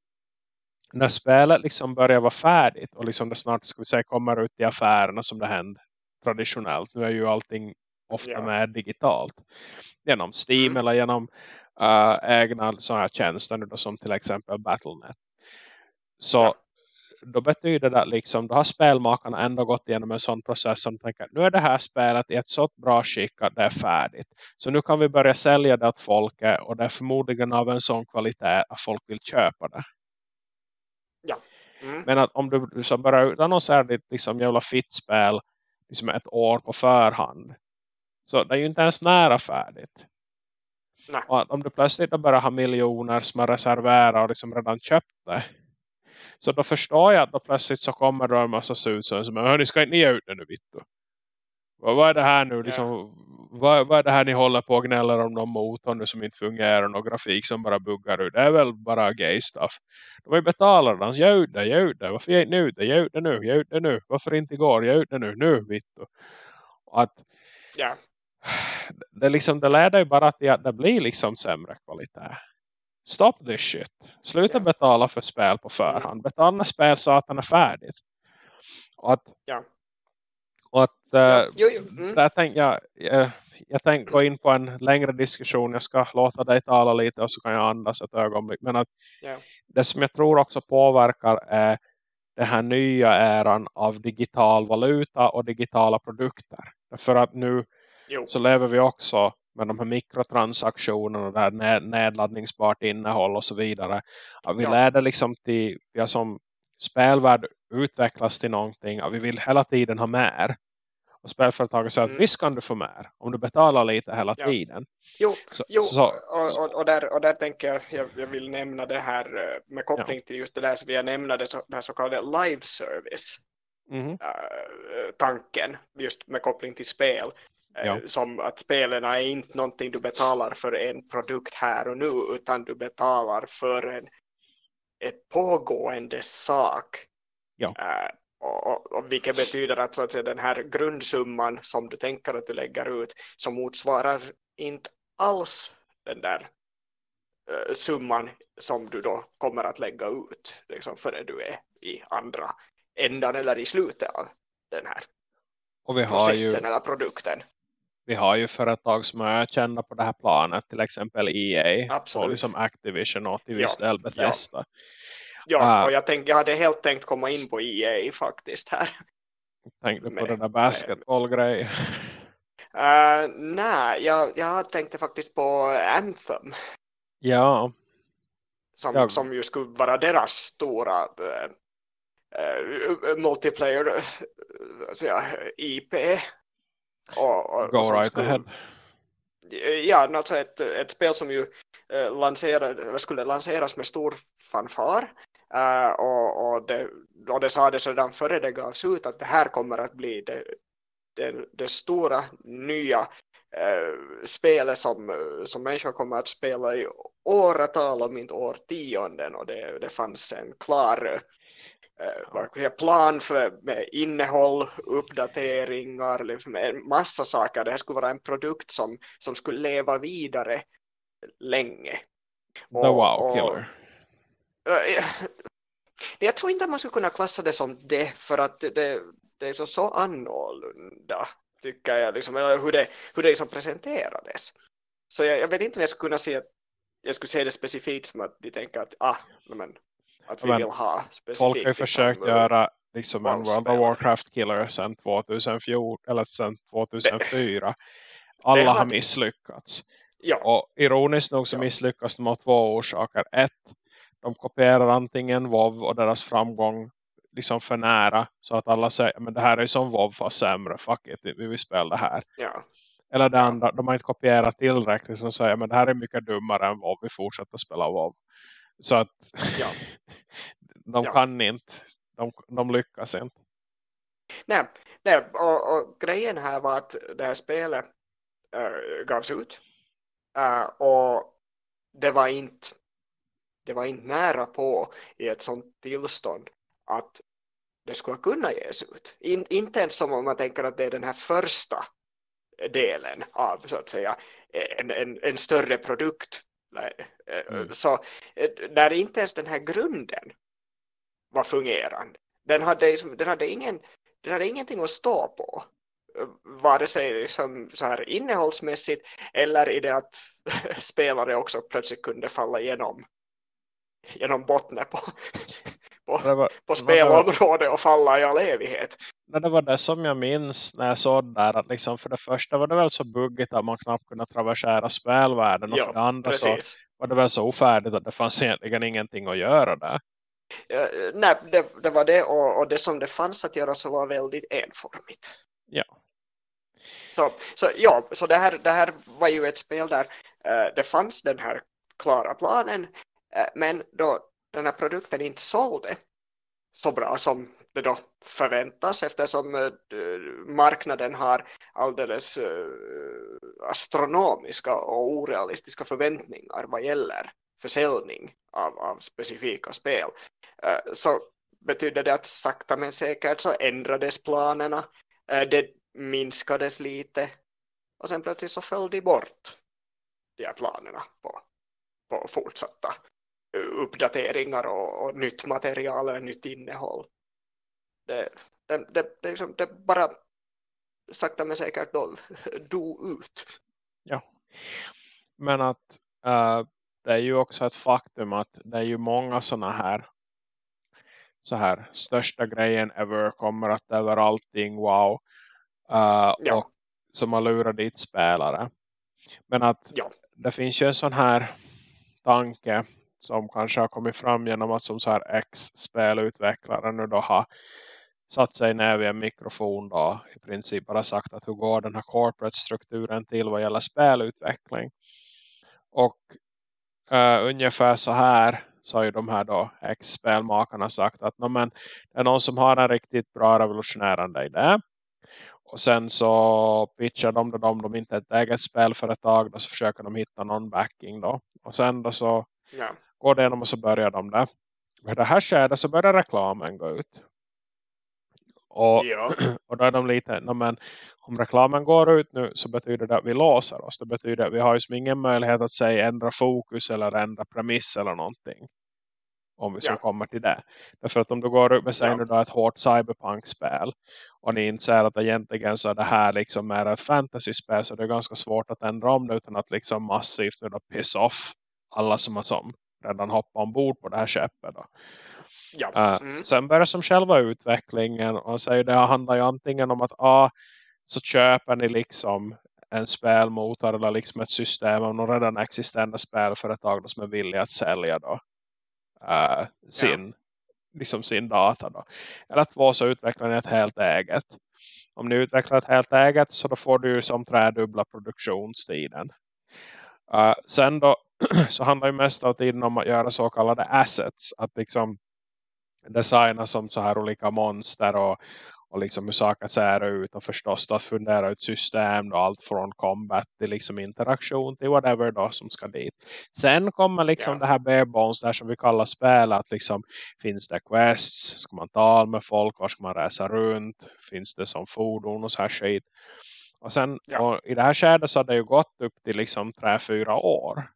när spelet liksom börjar vara färdigt och liksom det snart ska vi säga kommer ut i affärerna som det händer traditionellt. Nu är ju allting ofta Ja. mer digitalt. Genom Steam Mm. eller genom äh, egna sådana här tjänster då, som till exempel Battle.net. Så Ja. då betyder det att liksom, då har spelmakarna ändå gått igenom en sån process som tänker att nu är det här spelet i ett så bra skick att det är färdigt. Så nu kan vi börja sälja det åt folket och det är förmodligen av en sån kvalitet att folk vill köpa det. mm. Men att om du så börjar utannonsera ditt liksom jävla fittspel liksom ett år på förhand. Så det är ju inte ens nära färdigt. Nej. Och om du plötsligt börjar ha miljoner som är reserverade och liksom redan köpt det. Så då förstår jag att då plötsligt så kommer det en massa susar som är, ni ska inte ge ut det nu Vittu. Vad, vad är det här nu? Liksom, vad, vad är det här ni håller på och gnäller om någon motor nu som inte fungerar och grafik som bara buggar ut? Det är väl bara gay stuff. De har ju betalat den. Ge ut det, ge ut det. Varför ge inte ut det? Ge ut det nu, ge ut det nu. Varför inte igår? Ge ut det nu, nu Vittu. Att ja, det, liksom, det leder ju bara till att det blir liksom sämre kvalitet. Stop this shit. Sluta Ja. betala för spel på förhand. Betala när spel så att den är färdigt. Och att, Ja. och att ja. eh, Jo, jo. Mm. där tänkte jag, jag, jag tänkte gå in på en längre diskussion. Jag ska låta dig tala lite och så kan jag andas ett ögonblick. Men att Ja. det som jag tror också påverkar är den här nya äran av digital valuta och digitala produkter. För att nu Jo. så lever vi också med de här mikrotransaktionerna och det här ned- nedladdningsbart innehåll och så vidare. Att vi Ja. lär det liksom till, vi har som spelvärld utvecklas till någonting att vi vill hela tiden ha mer. Och spelföretaget säger Mm. att visst kan du få mer om du betalar lite hela Ja. tiden. Jo, Så, jo så, och, och, och, där, och där tänker jag, jag, jag vill nämna det här eh, med koppling till just det där som vi har nämnt, det, så, det här så kallade live service eh, tanken, just med koppling till spel. Eh, Ja. Som att spelen är inte någonting du betalar för en produkt här och nu, utan du betalar för en ett pågående sak. Ja. Eh, och, och, och vilket betyder att, så att säga, den här grundsumman som du tänker att du lägger ut som motsvarar inte alls den där eh, summan som du då kommer att lägga ut liksom, före du är i andra ändan eller i slutet av den här och vi har, processen ju, eller produkten. Vi har ju företag som är kända på det här planet. Till exempel EA Absolut. och liksom Activision och till viss Ja, del Bethesda. Ja, Ah. och jag, tänkte, jag hade helt tänkt komma in på EA faktiskt här. Tänkte på Med- den där basketbollgrejen. Uh, nej, jag, jag tänkte faktiskt på Anthem ja, som, Ja. som ju skulle vara deras stora uh, uh, multiplayer uh, IP. Och, och, go right skulle, ahead. Ja, alltså ett, ett spel som ju uh, lanserade, skulle lanseras med stor fanfar. Uh, och, och, det, och det sades redan före det gavs ut att det här kommer att bli det, det, det stora nya eh, spelet som, eh, som människor kommer att spela i åratal om inte årtionden och det, det fanns en klar eh, plan för med innehåll, uppdateringar, liksom en massa saker. Det här skulle vara en produkt som, som skulle leva vidare länge. The Och- wow och- killer. Eh, Jag tror inte att man skulle kunna klassa det som det för att det, det är så, så annorlunda tycker jag, liksom, hur det, hur det liksom presenterades. Så jag, jag vet inte om jag skulle kunna se jag skulle se det specifikt som att de tänker att, ah, men, att vi Men vill ha specifikt. Folk har ju försökt göra liksom en World of rollspel. Warcraft killer sedan 2014 eller sedan 2004. Alla har misslyckats. Ja, Och ironiskt nog så Ja. misslyckas de av två orsaker. Ett, de kopierar antingen WoW och deras framgång liksom för nära. Så att alla säger, men det här är som WoW fast sämre. Fuck it, vi vill spela det här. ja, Eller det andra, de har inte kopierat tillräckligt som säger, men det här är mycket dummare än WoW. Vi fortsätter spela WoW. Så att Ja. de Ja. kan inte. De, de lyckas inte. nej, nej och, och, grejen här var att det här spelet äh, gavs ut äh, och det var inte det var inte nära på i ett sånt tillstånd att det skulle kunna ges ut. In, inte ens som om man tänker att det är den här första delen av så att säga en, en, en större produkt. Mm. Så när inte ens den här grunden var fungerande. Den hade, den hade, ingen, den hade ingenting att stå på vare sig liksom så här innehållsmässigt eller i det att spelare också plötsligt kunde falla igenom genom botten på, på, var, på spelområdet och falla i all evighet. Det var det som jag minns när jag såg där att liksom för det första var det väl så buggigt att man knappt kunde traversera spelvärlden och ja, för det andra precis. så var det väl så ofärdigt att det fanns egentligen ingenting att göra där. Ja, nej, det, det, var det och, och, det som det fanns att göra så var väldigt enformigt. Ja. Så, så ja, så det här, det här var ju ett spel där uh, det fanns den här klara planen Eh, men då den här produkten inte sålde så bra som det då förväntas eftersom eh, marknaden har alldeles eh, astronomiska och orealistiska förväntningar vad gäller försäljning av, av specifika spel. Så betydde det att sakta men säkert så ändrades planerna det minskades lite och sen plötsligt så föll de bort de här planerna på, på fortsatta uppdateringar och, och nytt material eller nytt innehåll. Det, det, det, det, liksom, det bara sakta men säkert då, do ut. Ja, men att uh, det är ju också ett faktum att det är ju många sådana här så här största grejen ever kommer att över allting wow Uh, ja. och som har lurat dit spelare. Men att ja. det finns ju en sån här tanke som kanske har kommit fram genom att som så här ex-spelutvecklare nu då har satt sig ner vid en mikrofon då i princip bara sagt att hur går den här corporate-strukturen till vad gäller spelutveckling. Och uh, ungefär så här så har ju de här då ex-spelmakarna sagt att men, det är någon som har en riktigt bra revolutionerande idé och sen så pitchar de då om de inte är ett eget spelföretag då så försöker de hitta någon backing då. Och sen då så ja går det igenom och så börjar de där. Med det här skedet så börjar reklamen gå ut. Och, ja. och då är de lite, men om reklamen går ut nu så betyder det att vi låser oss. Det betyder att vi har ju som ingen möjlighet att säga ändra fokus eller ändra premiss eller någonting. Om vi ska ja. komma till det. Därför att om du går upp med sig ja. ett hårt cyberpunk-spel och ni inser att egentligen så är det här liksom är ett fantasy-spel så det är ganska svårt att ändra om det utan att liksom massivt nu då piss off alla som har som redan hoppat ombord på det här skeppet då. Ja. Uh, mm. Sen börjar som själva utvecklingen och säger det handlar ju antingen om att ah, så köper ni liksom en spelmotor eller liksom ett system av några redan existerande spelföretag då som är villiga att sälja då uh, sin ja liksom sin data då. Eller två så utvecklar ni ett helt eget. Om ni utvecklar ett helt eget så då får du ju som trädubbla produktionstiden. Uh, sen då så handlar ju mest av tiden om att göra så kallade assets. Att liksom designa som så här olika monster och, och liksom hur saker ser ut och förstås att fundera ut system och allt från combat till liksom interaktion till whatever då som ska dit. Sen kommer liksom ja. det här bare där som vi kallar spel att liksom finns det quests, ska man tala med folk, var ska man resa runt, finns det som fordon och så här skit. Och sen ja. och i det här skedet så har det ju gått upp till liksom 3-4 år.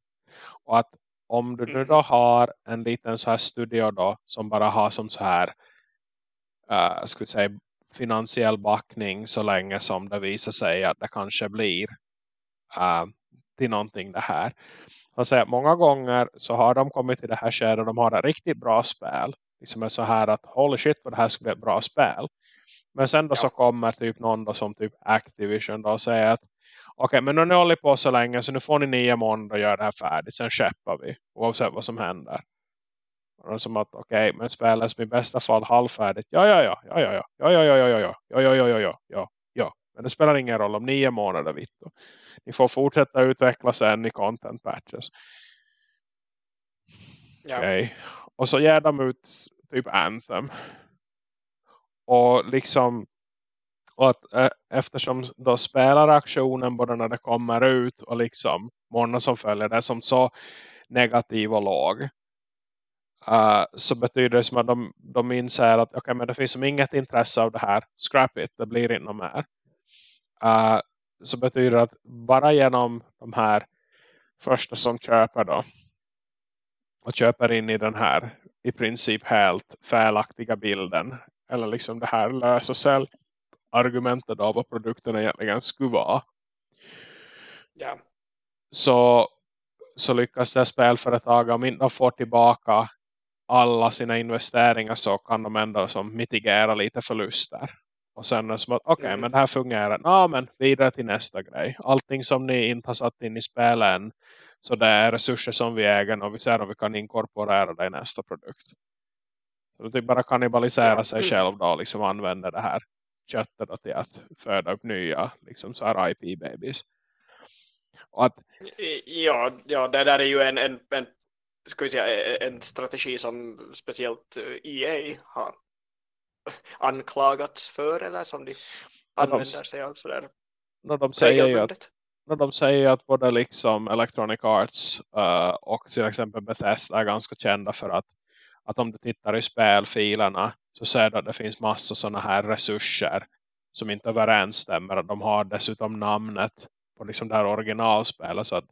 Och att om du mm. då har en liten så här studio då som bara har som så här uh, skulle säga finansiell backning så länge som det visar sig att det kanske blir uh, till någonting det här. Alltså, många gånger så har de kommit till det här skedet och de har ett riktigt bra spel. Liksom är så här att holy shit vad det här skulle bli ett bra spel. Men sen då ja. så kommer typ någon då som typ Activision då och säger att okay, men nu har ni hållit på så länge så nu får ni nio månader att göra det här färdigt. Sen köper vi oavsett vad som händer. Och som att okej, okay, men spelas i bästa fall halvfärdigt. Ja, ja, ja, ja, ja, ja, ja, ja, ja, ja, ja, ja, ja, ja, ja, ja, ja. Men det spelar ingen roll om nio månader, Vittu. Ni får fortsätta utveckla sen i content patches. Ja. Okej. Okay. Och så ger de ut typ Anthem. Och liksom och att eh, eftersom då spelaraktionen både när det kommer ut och liksom många som följer det som så negativ och låg. Uh, så betyder det som att de, de inser att okay, men det finns som inget intresse av det här. Scrap it, det blir inte mer. Uh, så betyder det att bara genom de här första som köper då och köper in i den här i princip helt felaktiga bilden eller liksom det här lösa sälj argumentet av vad produkten egentligen skulle vara. Ja. Så, så lyckas det spelföretag om inte får tillbaka alla sina investeringar så kan de ändå som mitigera lite förluster. Och sen är det som att, okej okay, mm. men det här fungerar. Ja men vidare till nästa grej. Allting som ni inte har satt in i spelen så det är resurser som vi äger och vi ser om vi kan inkorporera det i nästa produkt. Så det typ bara kannibalisera sig själv då liksom använda det här då till att föda upp nya liksom så här IP-babies. Att, ja, ja, det där är ju en, en, en, ska vi säga, en strategi som speciellt EA har anklagats för eller som de använder sig av sådär när de säger ju att, när de säger att både liksom Electronic Arts uh, och till exempel Bethesda är ganska kända för att, att om du tittar i spelfilerna så ser du att det finns massa sådana här resurser som inte överensstämmer. De har dessutom namnet på liksom det här originalspelet så att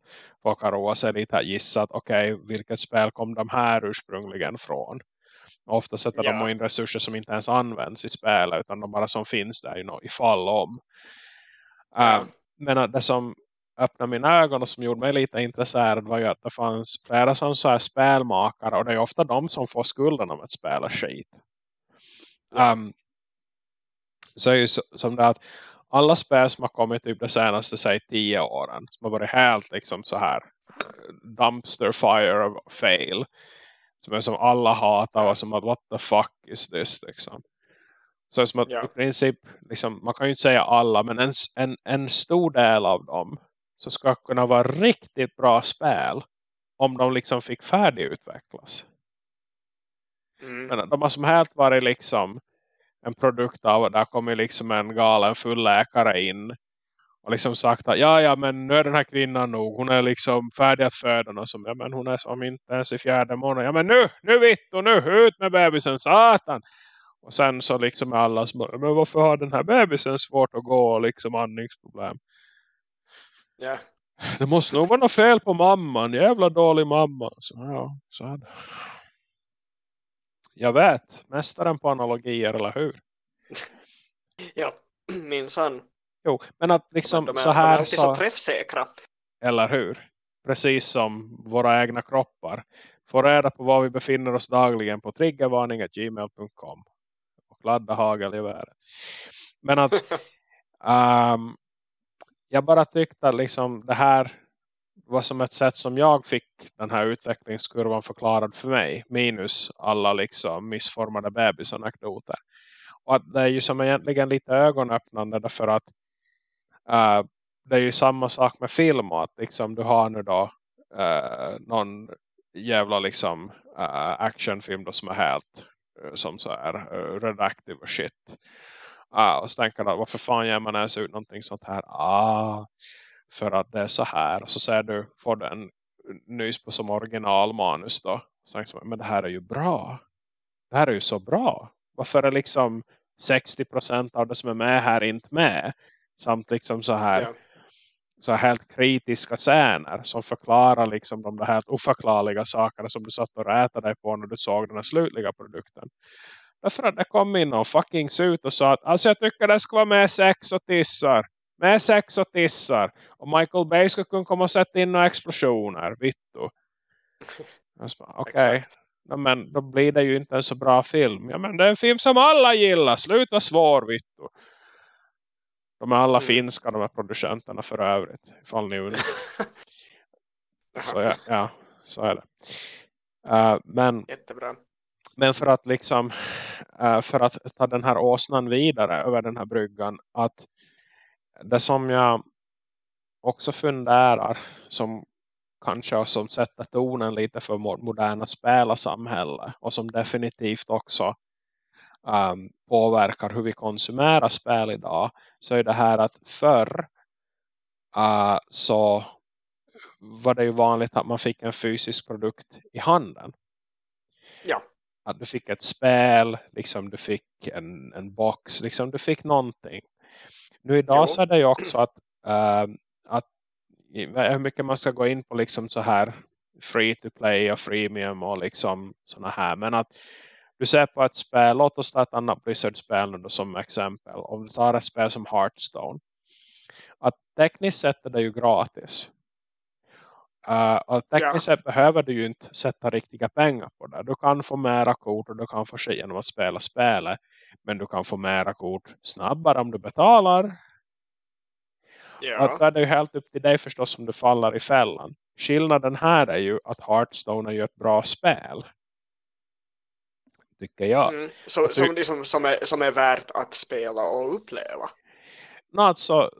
folk har roat sig lite att gissa att okej, okay, vilket spel kom de här ursprungligen från? Ofta sätter ja. de in resurser som inte ens används i spelet utan de bara som finns där you know, ifall om. Ja. Uh, men det som öppnade mina ögon och som gjorde mig lite intresserad var ju att det fanns flera som så här spelmakare och det är ofta de som får skulden om ett spel är skit. Um, så är ju som det att alla spel som har kommit typ de senaste säg tio åren som har varit helt liksom så här dumpster fire of fail som är som alla hatar och som att what the fuck is this liksom. Så som att ja. i princip liksom, man kan ju inte säga alla men en, en, en stor del av dem så ska kunna vara riktigt bra spel om de liksom fick färdigutvecklas. Mm. Men de har som helt varit liksom en produkt av där kommer liksom en galen fulläkare in och liksom sagt att ja ja men nu är den här kvinnan nog hon är liksom färdig att föda och som, ja men hon är som inte ens i fjärde månaden. Ja men nu, nu vitt och nu ut med bebisen satan! Och sen så liksom alla som, men varför har den här bebisen svårt att gå? Och liksom andningsproblem. Ja. Det måste nog vara något fel på mamman jävla dålig mamma. Så ja, så är det jag vet, mästaren på analogier, eller hur? ja, minsann. Jo, men att liksom de är, så här... De är alltid så, så träffsäkra. Eller hur? Precis som våra egna kroppar. Få reda på var vi befinner oss dagligen på triggervarning.gmail.com och ladda hagel i världen. Men att um, jag bara tyckte att liksom det här var som ett sätt som jag fick den här utvecklingskurvan förklarad för mig. Minus alla liksom missformade bebisanekdoter. Och att det är ju som egentligen lite ögonöppnande därför att uh, det är ju samma sak med film. Att liksom du har nu då uh, någon jävla liksom uh, actionfilm då som är helt som så är redactive och shit. Ah, och så tänker jag varför fan ger man ens ut någonting sånt här? Ah, för att det är så här. Och så säger du, får du en nys på som originalmanus då. Så jag, men det här är ju bra. Det här är ju så bra. Varför är liksom 60% av det som är med här inte med? Samt liksom så här ja. så här helt kritiska scener som förklarar liksom de helt oförklarliga sakerna som du satt och rätade dig på när du såg den här slutliga produkten. Därför att det kom in någon fucking ut och sa att alltså jag tycker det ska vara med sex och tissar med sex och tissar. Och Michael Bay ska kunna komma och sätta in några explosioner. Vittu. Okej. Okay. Ja, men då blir det ju inte en så bra film. Ja men det är en film som alla gillar. Sluta svår vittu. De är alla mm. finska de här producenterna för övrigt. Ifall ni undrar. så ja, ja, så är det. Uh, men, Jättebra. Men för att liksom uh, för att ta den här åsnan vidare över den här bryggan att det som jag också funderar som kanske som sätter tonen lite för moderna spelarsamhälle och som definitivt också um, påverkar hur vi konsumerar spel idag så är det här att förr uh, så var det ju vanligt att man fick en fysisk produkt i handen. Ja. Att du fick ett spel, liksom du fick en, en box, liksom du fick någonting. Nu idag jo. så är det ju också att, uh, att hur mycket man ska gå in på liksom så här free to play och freemium och liksom såna här. Men att du ser på ett spel, låt oss ta ett annat Blizzard-spel som exempel. Om du tar ett spel som Hearthstone. Att tekniskt sett är det ju gratis. Uh, och tekniskt ja. sett behöver du ju inte sätta riktiga pengar på det. Du kan få mera kort och du kan få sig genom att spela spelet. Men du kan få mera kort snabbare om du betalar. Ja. Att det är ju helt upp till dig förstås om du faller i fällan. Skillnaden här är ju att Hearthstone är ju ett bra spel. Tycker jag. Mm. Så, som, liksom, som, är, som är värt att spela och uppleva. No, alltså,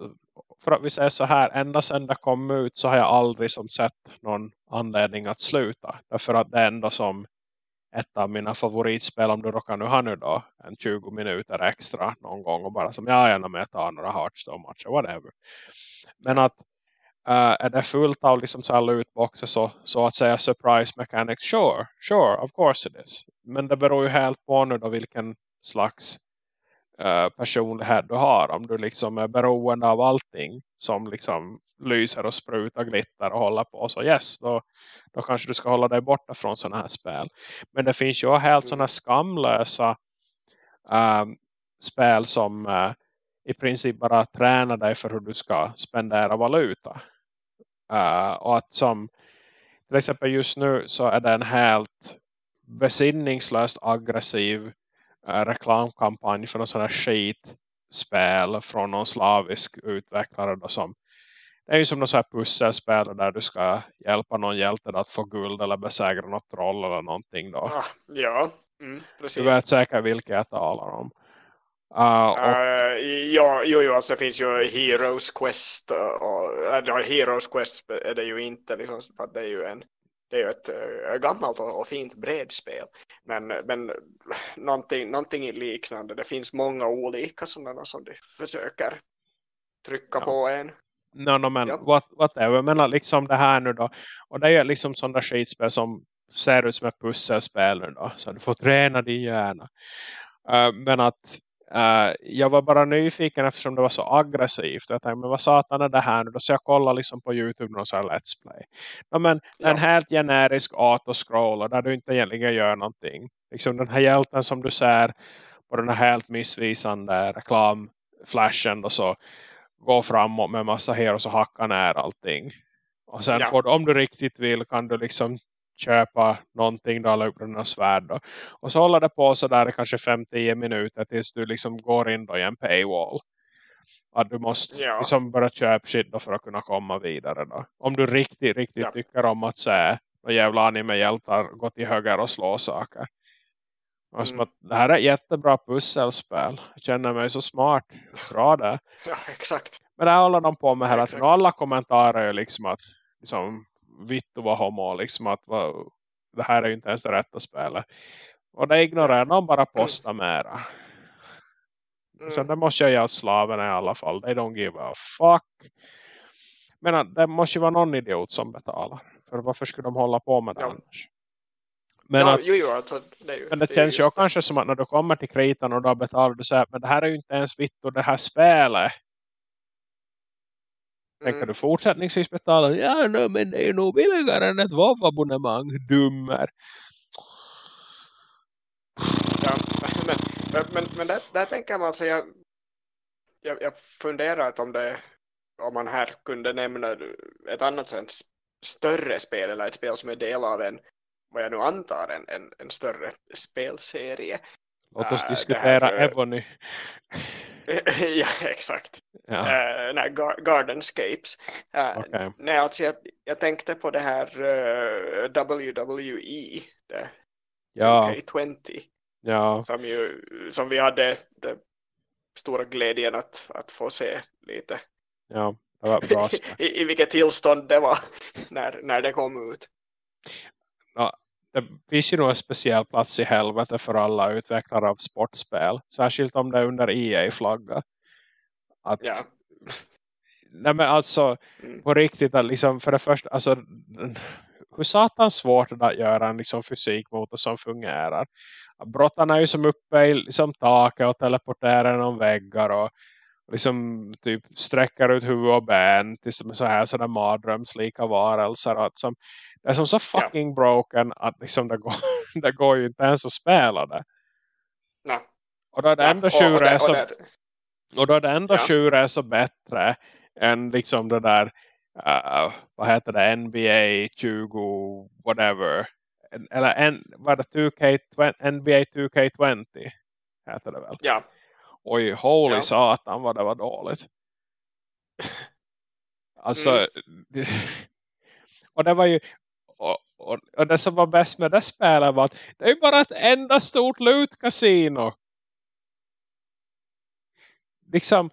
för att vi säger så här, ända sedan det kom ut så har jag aldrig som sett någon anledning att sluta. Därför att det är ändå som ett av mina favoritspel om du råkar nu ha nu då en 20 minuter extra någon gång och bara som jag gärna med tar några Hearthstone-matcher, whatever. Men att uh, är det fullt av liksom så här lootboxer så, så att säga surprise mechanics, sure, sure, of course it is. Men det beror ju helt på nu då vilken slags uh, personlighet du har. Om du liksom är beroende av allting som liksom lyser och sprutar glitter och håller på. Så yes, då, då kanske du ska hålla dig borta från sådana här spel. Men det finns ju helt sådana mm. skamlösa um, spel som uh, i princip bara tränar dig för hur du ska spendera valuta. Uh, och att som till exempel just nu så är det en helt besinningslöst aggressiv uh, reklamkampanj för någon sån här skitspel från någon slavisk utvecklare då som det är ju som någon sån här pusselspel där du ska hjälpa någon hjälte att få guld eller besegra något troll eller någonting då. Ah, ja, mm, precis. Du vet säkert vilka jag talar om. Uh, och... uh, ja, jo, jo, alltså det finns ju Heroes Quest och uh, Heroes Quest är det ju inte liksom, det är ju en det är ju ett uh, gammalt och, och, fint bredspel men, men någonting, någonting liknande det finns många olika sådana som de försöker trycka ja. på en no, no, men ja. what, whatever, men liksom det här nu då och det är liksom sådana skitspel som ser ut som ett pusselspel nu då så du får träna din hjärna uh, men att Uh, jag var bara nyfiken eftersom det var så aggressivt. Jag tänkte, men vad satan är det här nu? Då ska jag kolla liksom på Youtube och så här Let's Play. No, men ja. En helt generisk autoscroller där du inte egentligen gör någonting. Liksom den här hjälten som du ser på den här helt missvisande reklamflashen och så går framåt med massa heroes och hackar ner allting. Och sen ja. får du, om du riktigt vill kan du liksom köpa någonting då, eller uppbrunna svärd då. Och så håller det på så där kanske 5-10 minuter tills du liksom går in då i en paywall. Att du måste ja. liksom börja köpa shit då för att kunna komma vidare då. Om du riktigt, riktigt ja. tycker om att se och jävla anime-hjältar gå till höger och slå saker. Och mm. att, det här är jättebra pusselspel. Jag känner mig så smart. Bra det. Ja, exakt. Men det håller de på med hela tiden. Alla kommentarer är liksom att liksom, vitt och vara homo liksom att det här är ju inte ens det rätta spelet. Och det ignorerar de bara posta mera. Mm. Så det måste jag göra slaven i alla fall. They don't give a fuck. Men det måste ju vara någon idiot som betalar. För varför skulle de hålla på med det ja. annars? Men, ja, att, jo, jo, alltså, det, ju, men det, det känns ju det. kanske som att när du kommer till kritan och du har betalat du säger men det här är ju inte ens vitt och det här spelet. Tänker mm. du fortsättningsvis betala? Ja, no, men det är nog billigare än ett WoW-abonnemang. Dummer. Ja, men, men, men, där, där tänker man alltså, jag, jag, jag funderar om det om man här kunde nämna ett annat sånt större spel eller ett spel som är del av en vad jag nu antar en, en, en större spelserie. Låt oss uh, diskutera för... Ebony. ja, exakt. Ja. Uh, nej, Gardenscapes. Uh, okay. Nej, alltså jag, jag tänkte på det här uh, WWE, det ja. K20. Ja. Som, ju, som vi hade den stora glädjen att, att få se lite. Ja, det var bra. I, I vilket tillstånd det var när, när det kom ut. Ja, det finns ju nog en speciell plats i helvete för alla utvecklare av sportspel. Särskilt om det är under EA-flagga. Att, Ja. Nej men alltså Mm. på riktigt att liksom för det första alltså hur satan svårt det att göra en liksom fysikmotor som fungerar. Brottarna är ju som uppe i liksom taket och teleporterar genom väggar och liksom typ sträcker ut huvud och ben till så här sådana mardrömslika varelser och att som, det är som så fucking broken att liksom det går, det går ju inte ens att spela det. Nej. Och då är det Ja, det- och så och då är det ändå Ja. så bättre än liksom det där uh, vad heter det NBA 20 whatever eller en, vad det 2K20, NBA 2K20 heter det väl Ja. Oj holy Ja. satan vad det var dåligt alltså Mm. och det var ju och, och, och det som var bäst med det spelet var att det är ju bara ett enda stort loot-casino liksom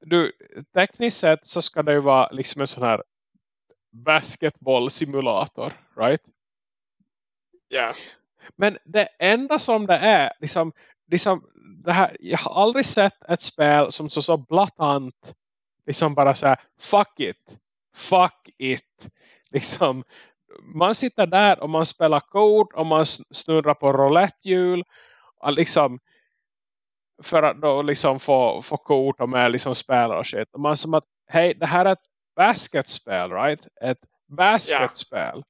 du, tekniskt sett så ska det ju vara liksom en sån här basketboll-simulator, right? Ja. Men det enda som det är, liksom, liksom det här, jag har aldrig sett ett spel som så, så blatant liksom bara så här, fuck it, fuck it. Liksom, man sitter där och man spelar kort och man snurrar på roulettehjul och liksom för att då liksom få, få kort och med liksom spelare och shit. Och man som att, hej, det här är ett basketspel, right? Ett basketspel.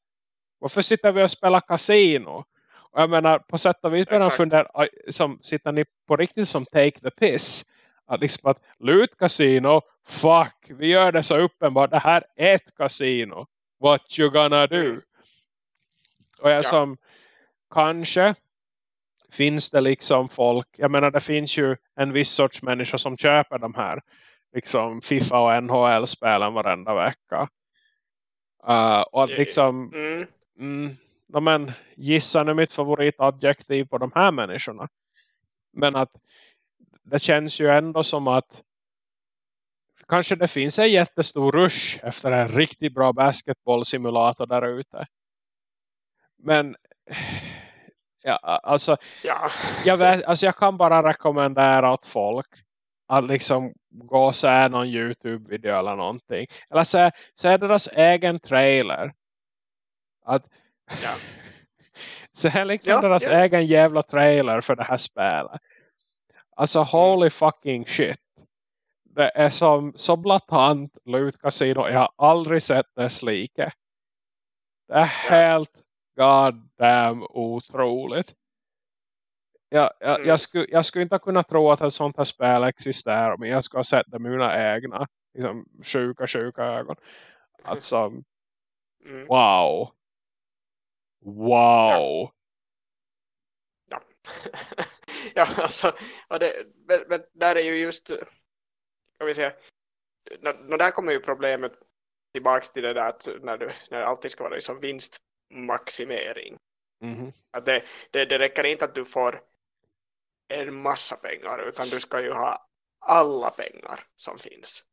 Varför sitter vi och spelar kasino? Jag menar, på sätt och vis börjar fundera, som, sitter ni på riktigt som take the piss? Att liksom att, loot kasino, fuck, vi gör det så uppenbart, det här är ett kasino. What you gonna do? Mm. Och jag Ja. som, kanske finns det liksom folk, jag menar det finns ju en viss sorts människa som köper de här liksom FIFA och NHL-spelen varenda vecka. Uh, och att liksom Mm. mm, ja, men, gissa nu mitt favoritadjektiv på de här människorna. Men att det känns ju ändå som att kanske det finns en jättestor rush efter en riktigt bra basketbollsimulator där ute. Men ja, alltså Ja. jag, vet, alltså jag kan bara rekommendera åt folk att liksom gå och se någon Youtube-video eller någonting. Eller se, se deras egen trailer. Att Ja. se liksom Ja, deras ja. egen jävla trailer för det här spelet. Alltså holy fucking shit. Det är som så blatant loot casino. Jag har aldrig sett dess like. Det är helt goddamn otroligt. Jag, jag, Mm. jag, skulle, jag skulle inte kunna tro att ett sånt här spel existerar. Men jag skulle ha sett det med mina egna liksom, sjuka, sjuka ögon. Alltså, Mm. wow. Wow. Ja. ja, alltså, och det, men, men där är ju just, kan vi säga, nå, där kommer ju problemet tillbaks till det där att när, du, när det alltid ska vara liksom vinstmaximering. Mhm. Att det, det, det räcker inte att du får en massa pengar utan du ska ju ha alla pengar som finns.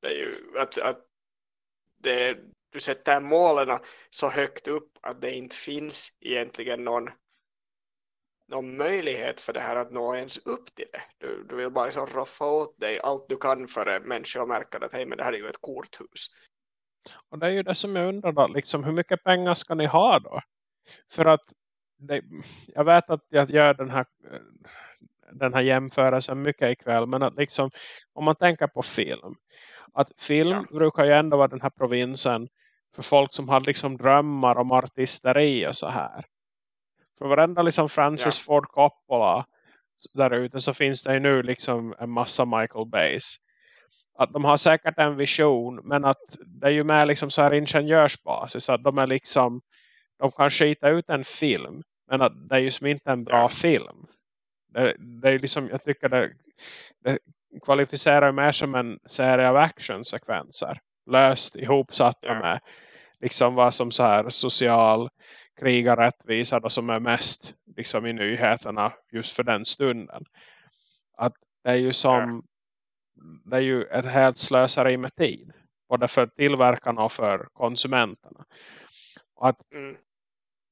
Det är ju att, att det, du sätter målen så högt upp att det inte finns egentligen någon, någon möjlighet för det här att nå ens upp till det. Du, du vill bara liksom roffa åt dig allt du kan för människor och märka att hej, men det här är ju ett korthus. Och det är ju det som jag undrar då, liksom, hur mycket pengar ska ni ha då? För att det, jag vet att jag gör den här den här jämförelsen mycket ikväll men att liksom om man tänker på film att film Ja. brukar ju ändå vara den här provinsen för folk som har liksom drömmar om artisteri och så här. För varenda liksom Francis Ja. Ford Coppola där ute så finns det ju nu liksom en massa Michael Bays. Att de har säkert en vision men att det är ju med liksom så här ingenjörsbasis att de är liksom de kan skita ut en film men att det är ju som inte en bra Ja. film. Det, det är liksom, jag tycker det, det kvalificerar mer som en serie av actionsekvenser. Löst ihopsatta Ja. med liksom vad som så här social krigarrättvisa då som är mest liksom i nyheterna just för den stunden. Att det är ju som det är ju ett helt slöseri med tid. Både för tillverkarna och för konsumenterna. Och att Mm.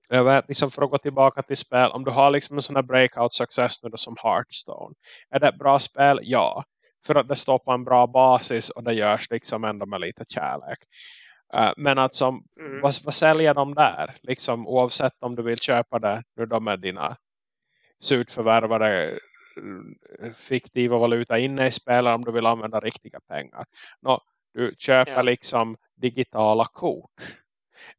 Jag vet, liksom för att gå tillbaka till spel. Om du har liksom en sån här breakout success nu som Hearthstone. Är det ett bra spel? Ja. För att det står på en bra basis och det görs liksom ändå med lite kärlek. Uh, men att som, Mm. vad, vad säljer de där? Liksom oavsett om du vill köpa det nu de är dina surt förvärvade eh, fiktiva valuta inne i spelet om du vill använda riktiga pengar. Nå, du köper Ja. liksom digitala kort.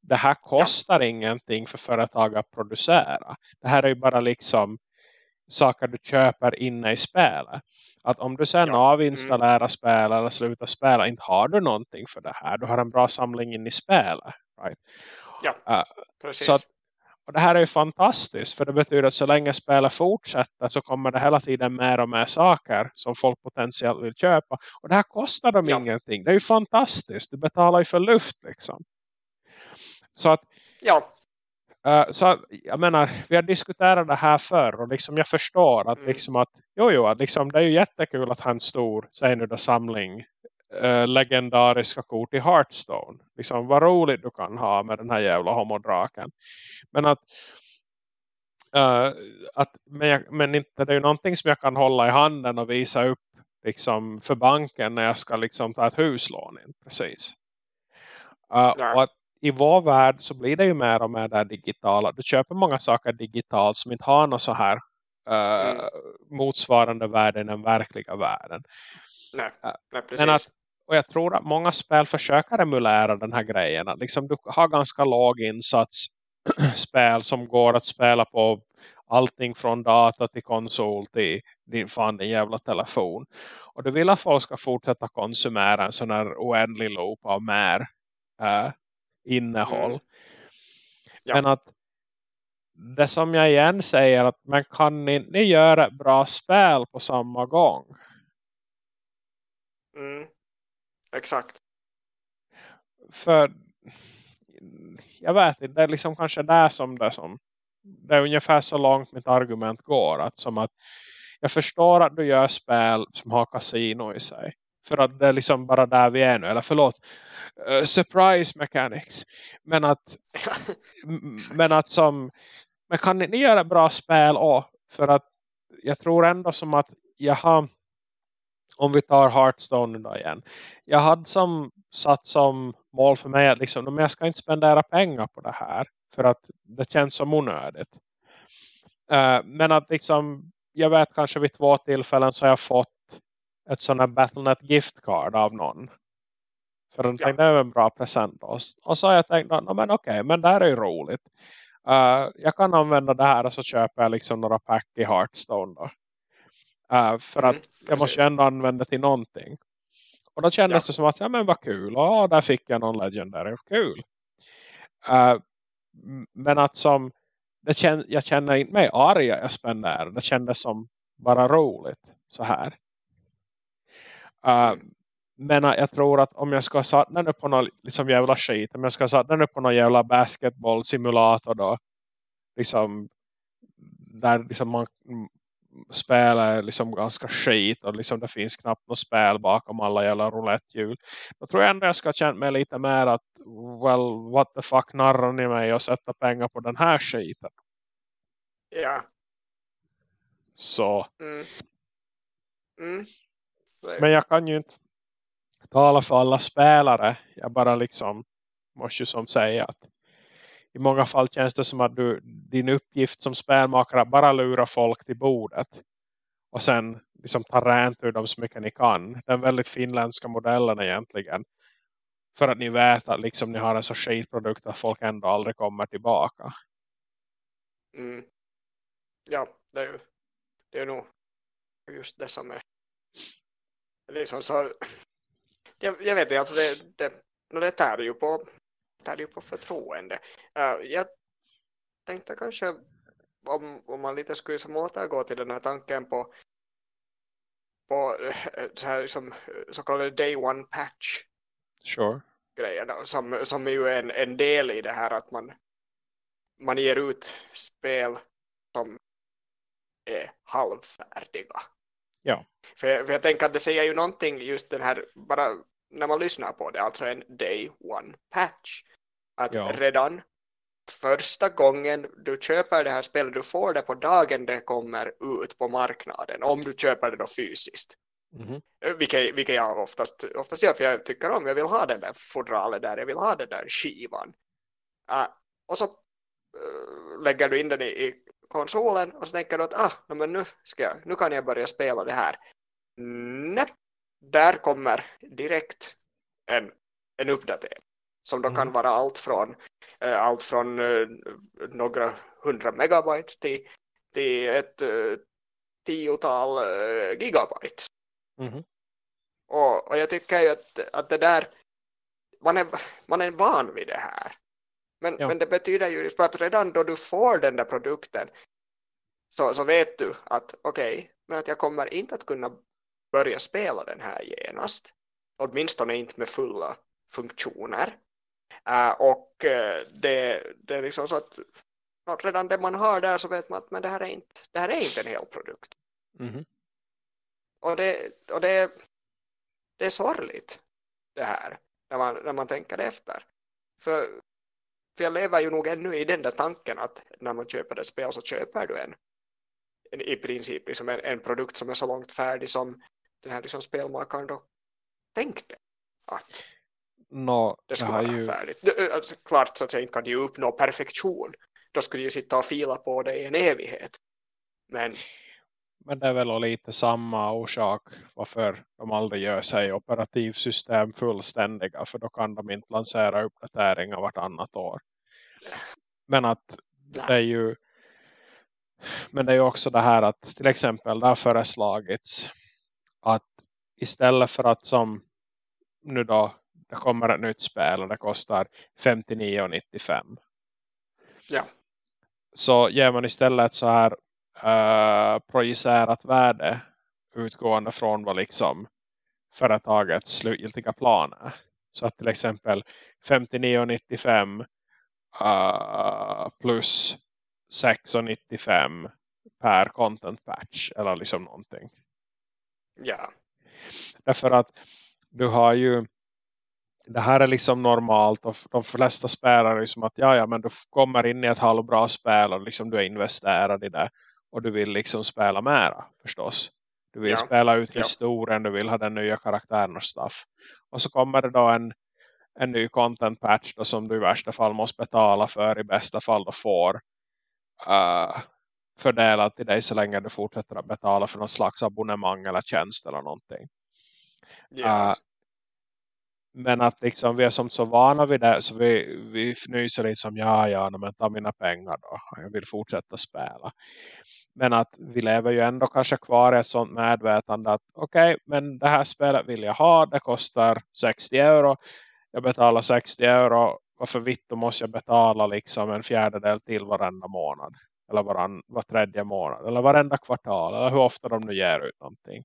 Det här kostar ingenting för företag att producera. Det här är ju bara liksom saker du köper inne i spelet. Att om du sen Ja. avinstallerar spel eller slutar spela, inte har du någonting för det här. Du har en bra samling in i spelet. Right? Ja, Uh, precis. så att- och det här är ju fantastiskt för det betyder att så länge spelet fortsätter så kommer det hela tiden mer och mer saker som folk potentiellt vill köpa. Och det här kostar dem Ja. ingenting. Det är ju fantastiskt. Du betalar ju för luft liksom. Så att, ja, eh, så jag menar, vi har diskuterat det här förr och liksom jag förstår att Mm. liksom att, jo jo, att liksom det är ju jättekul att ha en stor, säg nu då samling eh, legendariska kort i Hearthstone. Liksom vad roligt du kan ha med den här jävla homodraken. Men att, eh, att men, jag, men inte det är ju någonting som jag kan hålla i handen och visa upp liksom för banken när jag ska liksom ta ett huslån in. Precis. Uh, och att i vår värld så blir det ju mer och mer det här digitala. Du köper många saker digitalt som inte har något så här eh, Mm. motsvarande värde i den verkliga världen. nej, Ja, nej precis. att- Och jag tror att många spel försöker emulera den här grejen. Att liksom du har ganska låg insats spel som går att spela på allting från data till konsol till din, fan, din jävla telefon. Och du vill att folk ska fortsätta konsumera en sån här oändlig loop av mer eh, innehåll. Mm. Ja. Men att det som jag igen säger att man kan inte ni göra ett bra spel på samma gång. Mm. Exakt. för jag vet inte, det är liksom kanske där som det som det är ungefär så långt mitt argument går att som att jag förstår att du gör spel som har kasino i sig för att det är liksom bara där vi är nu, eller förlåt eh, surprise mechanics men att men att som men kan ni göra bra spel också? för att jag tror ändå som att jag har om vi tar Hearthstone då igen. Jag hade som satt som mål för mig att liksom, jag ska inte spendera pengar på det här. För att det känns som onödigt. Eh, men att liksom, jag vet kanske vid två tillfällen så har jag fått ett sån här Battle.net giftcard av någon. För den Ja. tänkte det är en bra present. Och, och så har jag tänkt, no, men okej, men det här är ju roligt. Eh, jag kan använda det här och så köper jag liksom några pack i Hearthstone då. Eh, för Mm, att jag måste precis. ju ändå använda till någonting. Och då kändes Ja. det som att, ja men vad kul. Ja, där fick jag någon legendary. Kul. M- men att som, det kän, jag känner inte mig arg jag spenderar. Det kändes som bara roligt. Så här. Mm. Men eh, jag tror att om jag ska sätta den upp på någon liksom jävla skit. Om jag ska den upp på någon jävla basketboll-simulator då. Liksom. Där liksom man spelar liksom ganska skit. Och liksom det finns knappt något spel bakom alla jävla roulettehjul. Då tror jag ändå jag ska känna mig lite mer att. Well, what the fuck narrar ni mig och sätta pengar på den här skiten. Ja. Så. Mm. Mm. Men jag kan ju inte tala för alla spelare. Jag bara liksom måste ju som säga att i många fall känns det som att du, din uppgift som spelmakare bara lura folk till bordet. Och sen liksom ta rent ur dem så mycket ni kan. Den väldigt finländska modellen egentligen. För att ni vet att liksom ni har en så skitprodukt att folk ändå aldrig kommer tillbaka. Mm. Ja, det är ju det är nog just det som är liksom så jag, jag vet inte, alltså det, det, det tär ju på tär ju på förtroende. Uh, jag tänkte kanske om, om man lite skulle som återgå till den här tanken på på eh, så här som så kallade day one patch Sure. grejerna som, som är ju en, en del i det här att man, man ger ut spel som är halvfärdiga. Ja. För, för jag tänker att det säger ju någonting just den här, bara när man lyssnar på det, alltså en day one patch. Att Ja. redan första gången du köper det här spelet, du får det på dagen det kommer ut på marknaden, om du köper det då fysiskt. Mhm. Eh, Vilket, vilket jag oftast, oftast gör, för jag tycker om, jag vill ha den där fodralet där, jag vill ha den där skivan. Uh, och så uh, lägger du in den i, i konsolen och så tänker du att ah, no, men nu, ska jag, nu kan jag börja spela det här. Nej, där kommer direkt en, en uppdatering som då kan Mm. vara allt från, eh, allt från eh, några hundra megabyte till, till ett eh, tiotal gigabyte. Mhm. Och, och jag tycker ju att, att det där, man är, man är van vid det här. Men, Ja. men det betyder ju att redan då du får den där produkten så, så vet du att okej, men att jag kommer inte att kunna börja spela den här genast. Åtminstone inte med fulla funktioner. Eh, och eh, det, det är liksom så att redan det man har där så vet man att men det här är inte, det här är inte en hel produkt. Mhm. Och det, och det, det är sorgligt det här när man, när man tänker efter. För, för jag lever ju nog ännu i den där tanken att när man köper ett spel så köper du en, en i princip liksom en, en produkt som är så långt färdig som den här liksom spelmakaren då tänkte att Nå, det skulle vara ju, färdigt. Det- Alltså, klart så att säga inte kan du uppnå perfektion. Då skulle du ju sitta och fila på det i en evighet. Men men det är väl lite samma orsak varför de aldrig gör sig operativsystem fullständiga. För då kan de inte lansera uppdateringar vartannat år. Men att det är ju men det är ju också det här att till exempel det har föreslagits att istället för att som nu då det kommer ett nytt spel och det kostar 59,95 ja, så ger man istället så här uh, projicerat värde utgående från vad liksom företagets slutgiltiga plan är. Så att till exempel 59,95 uh, plus 6,95 per content patch eller liksom någonting. ja, Därför att du har ju det här är liksom normalt och de flesta spelare är som att ja, ja men du kommer in i ett halvbra spel och liksom du är investerad i det och du vill liksom spela mera förstås. Du vill Ja. spela ut Ja. historien, du vill ha den nya karaktären och stuff. Och så kommer det då en, en ny content patch då som du i värsta fall måste betala för, i bästa fall då får uh, fördelat till dig så länge du fortsätter att betala för någon slags abonnemang eller tjänst eller någonting. ja, Uh, men att liksom vi är som så vana vid det så vi, vi fnyser lite som ja, ja, men ta mina pengar då. Jag vill fortsätta spela. Men att vi lever ju ändå kanske kvar i ett sånt medvetande att okej, okay, men det här spelet vill jag ha. Det kostar 60 euro. Jag betalar 60 euro. Varför vitt då måste jag betala liksom en fjärdedel till varenda månad? Eller varann, var tredje månad. Eller varenda kvartal. Eller hur ofta de nu ger ut någonting.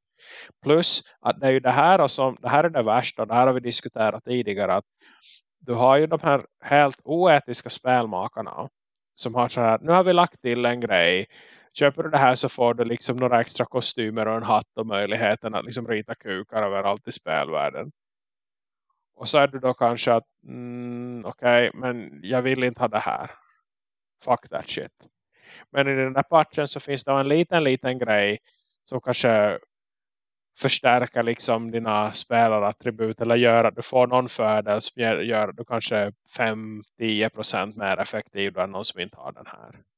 Plus att det är ju det här som, det här är det värsta och det här har vi diskuterat tidigare att du har ju de här helt oetiska spelmakarna som har så här, nu har vi lagt till en grej köper du det här så får du liksom några extra kostymer och en hatt och möjligheten att liksom rita kukar överallt i spelvärlden. Och så är du då kanske att mm, okej, okay, men jag vill inte ha det här. Fuck that shit. Men i den där patchen så finns det en liten, liten grej som kanske förstärka liksom dina spelarattribut eller gör att du får någon fördel som gör, gör att du kanske 5-10% mer effektiv än någon som inte har den här.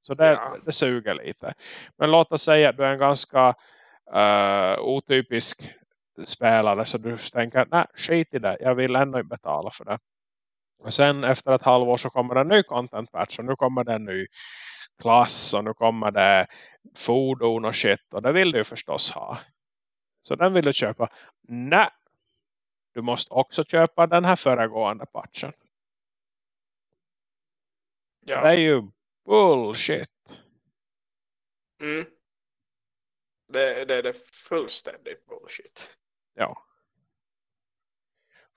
Så det, Ja. det suger lite. Men låt oss säga att du är en ganska uh, otypisk spelare så du tänker nej skit i det, jag vill ändå inte betala för det. Och sen efter ett halvår så kommer det en ny content patch och nu kommer det en ny klass och nu kommer det fordon och shit och det vill du förstås ha. Så den vill du köpa. Nej. Du måste också köpa den här föregående patchen. ja. Det är ju bullshit. Mm. Det, det, det är fullständigt bullshit. Ja.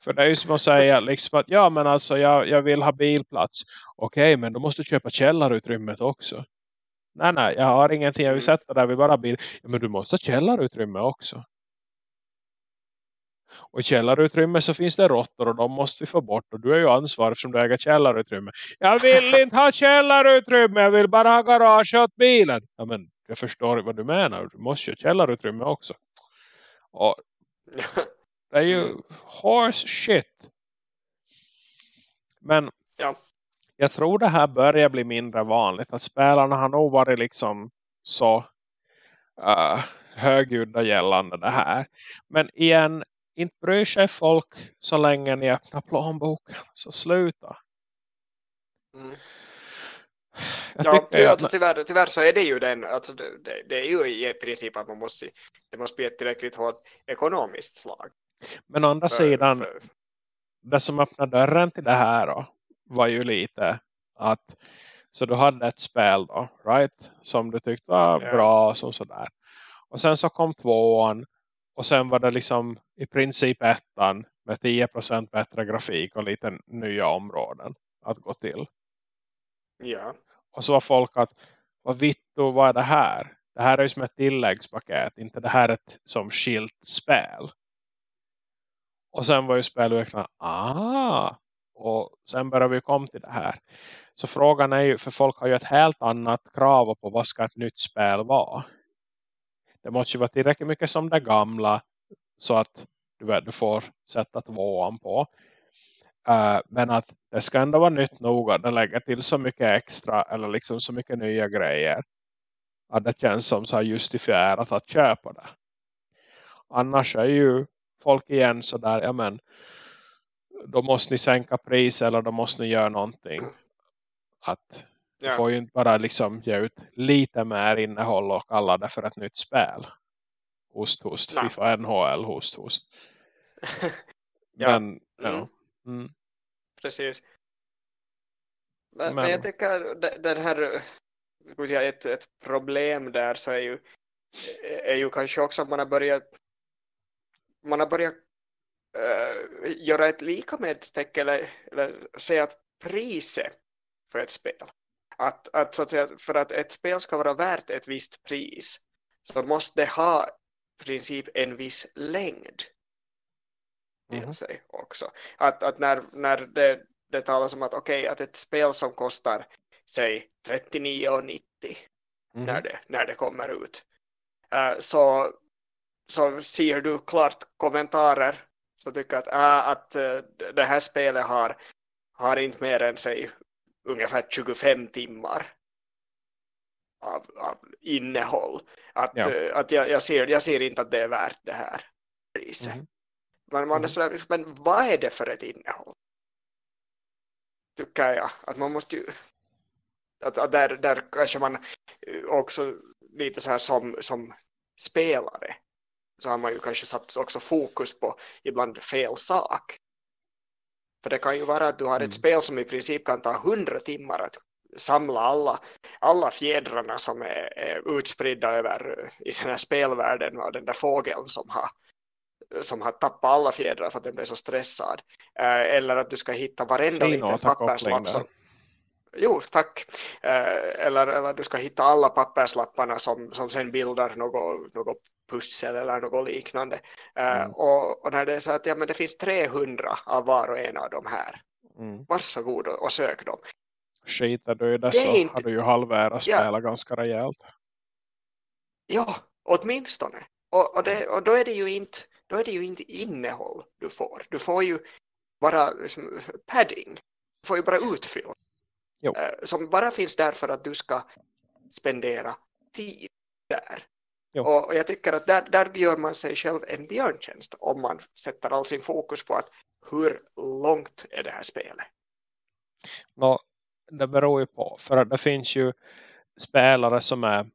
För det är ju som att säga liksom att ja men alltså jag, jag vill ha bilplats. Okej men då måste du köpa källarutrymmet också. Nej nej jag har ingenting jag vill Mm. sätta där vi bara bil. Ja, men du måste ha källarutrymme också. Och i källarutrymme så finns det råttor och de måste vi få bort. Och du är ju ansvarig som du äger källarutrymme. Jag vill inte ha källarutrymme, jag vill bara ha garage åt bilen. Ja men jag förstår vad du menar. Du måste ju ha källarutrymme också. Och det är ju horse shit. Men Ja. jag tror det här börjar bli mindre vanligt. Att spelarna har nog varit liksom så uh, högljudda gällande det här. Men igen, inte bryr sig folk så länge ni öppnar plånboken. Så sluta. Mm. Ja, alltså, tyvärr, tyvärr så är det ju den, alltså, det, det, det är ju i princip att man måste, det måste bli ett tillräckligt hårt ekonomiskt slag. men å andra för- sidan, för- det som öppnade dörren till det här då, var ju lite att så du hade ett spel då, right? Som du tyckte var Ja. bra som sådär. Och sen så kom tvåan och sen var det liksom i princip ettan med 10% bättre grafik och lite nya områden att gå till. ja, Och så var folk att, vad vittu, vad är det här? Det här är ju som ett tilläggspaket, inte det här är ett som skilt spel. Och sen var ju spelutvecklarna, ah, och sen började vi komma till det här. Så frågan är ju, för folk har ju ett helt annat krav på vad ska ett nytt spel vara. Det måste ju vara tillräckligt mycket som det gamla så att du, du får sätta tvåan på. Uh, men att det ska ändå vara nytt nog att det lägger till så mycket extra eller liksom så mycket nya grejer. Att det känns som så här justifierat att köpa det. Annars är ju folk igen så där, ja men då måste ni sänka pris eller då måste ni göra någonting. Att du ja. får ju inte bara liksom ge ut lite mer innehåll och kalla det för ett nytt spel. Host, host, Nej. FIFA, NHL, host, host. Ja. Men, ja. Mm. Mm. precis. Men, men, Men- jag tycker de- den här, säga, ett, ett problem där så är ju, är ju kanske också att man har börjat man har börjat eh, göra ett lika med tecken eller, eller säga att priset för ett spel att, att, så att säga, för att ett spel ska vara värt ett visst pris så måste det ha i princip en viss längd till Mhm. sig också. Att, att när, när det, det talas om att okej, att ett spel som kostar säg 39,90 Mhm. när, det, när det kommer ut eh, så, så ser du klart kommentarer som tycker att, äh, att eh, det här spelet har, har inte mer än sig ungefär 25 timmar av, av innehåll. Att, Ja. eh, att jag, jag, ser, jag ser inte att det är värt det här priset. Mhm. Men, man är Mhm. sådär, men vad är det för ett innehåll? Tycker jag. Att man måste ju... Att, att där, där kanske man eh, också lite så här som, som spelare så har man ju kanske satt också fokus på ibland fel sak. För det kan ju vara att du har Mm. ett spel som i princip kan ta hundra timmar att samla alla, alla fjädrarna som är, är utspridda över eh, i den här spelvärlden och den där fågeln som har som har tappat alla fjädrar för att den blev så stressad. Eh, eller att du ska hitta varenda Fin liten papperslapp som, Jo, tack. Eh, eller, eller du ska hitta alla papperslapparna som, som sen bildar något, något pussel eller något liknande. Eh, Mm. och, och när det är så att ja, men det finns 300 av var och en av de här. Mm. Varsågod och, och sök dem. Skiter du i det, Det så inte- har du ju halverat Ja. spela ganska rejält. Ja, åtminstone. Och, och, det, och då, är det ju inte, då är det ju inte innehåll du får. Du får ju bara liksom, padding. Du får ju bara utfyll. Jo. Eh, som bara finns där för att du ska spendera tid där. Jo. Och, jag tycker att där, där gör man sig själv en björntjänst om man sätter all sin fokus på att hur långt är det här spelet? Nå, det beror ju på. För att det finns ju spelare som är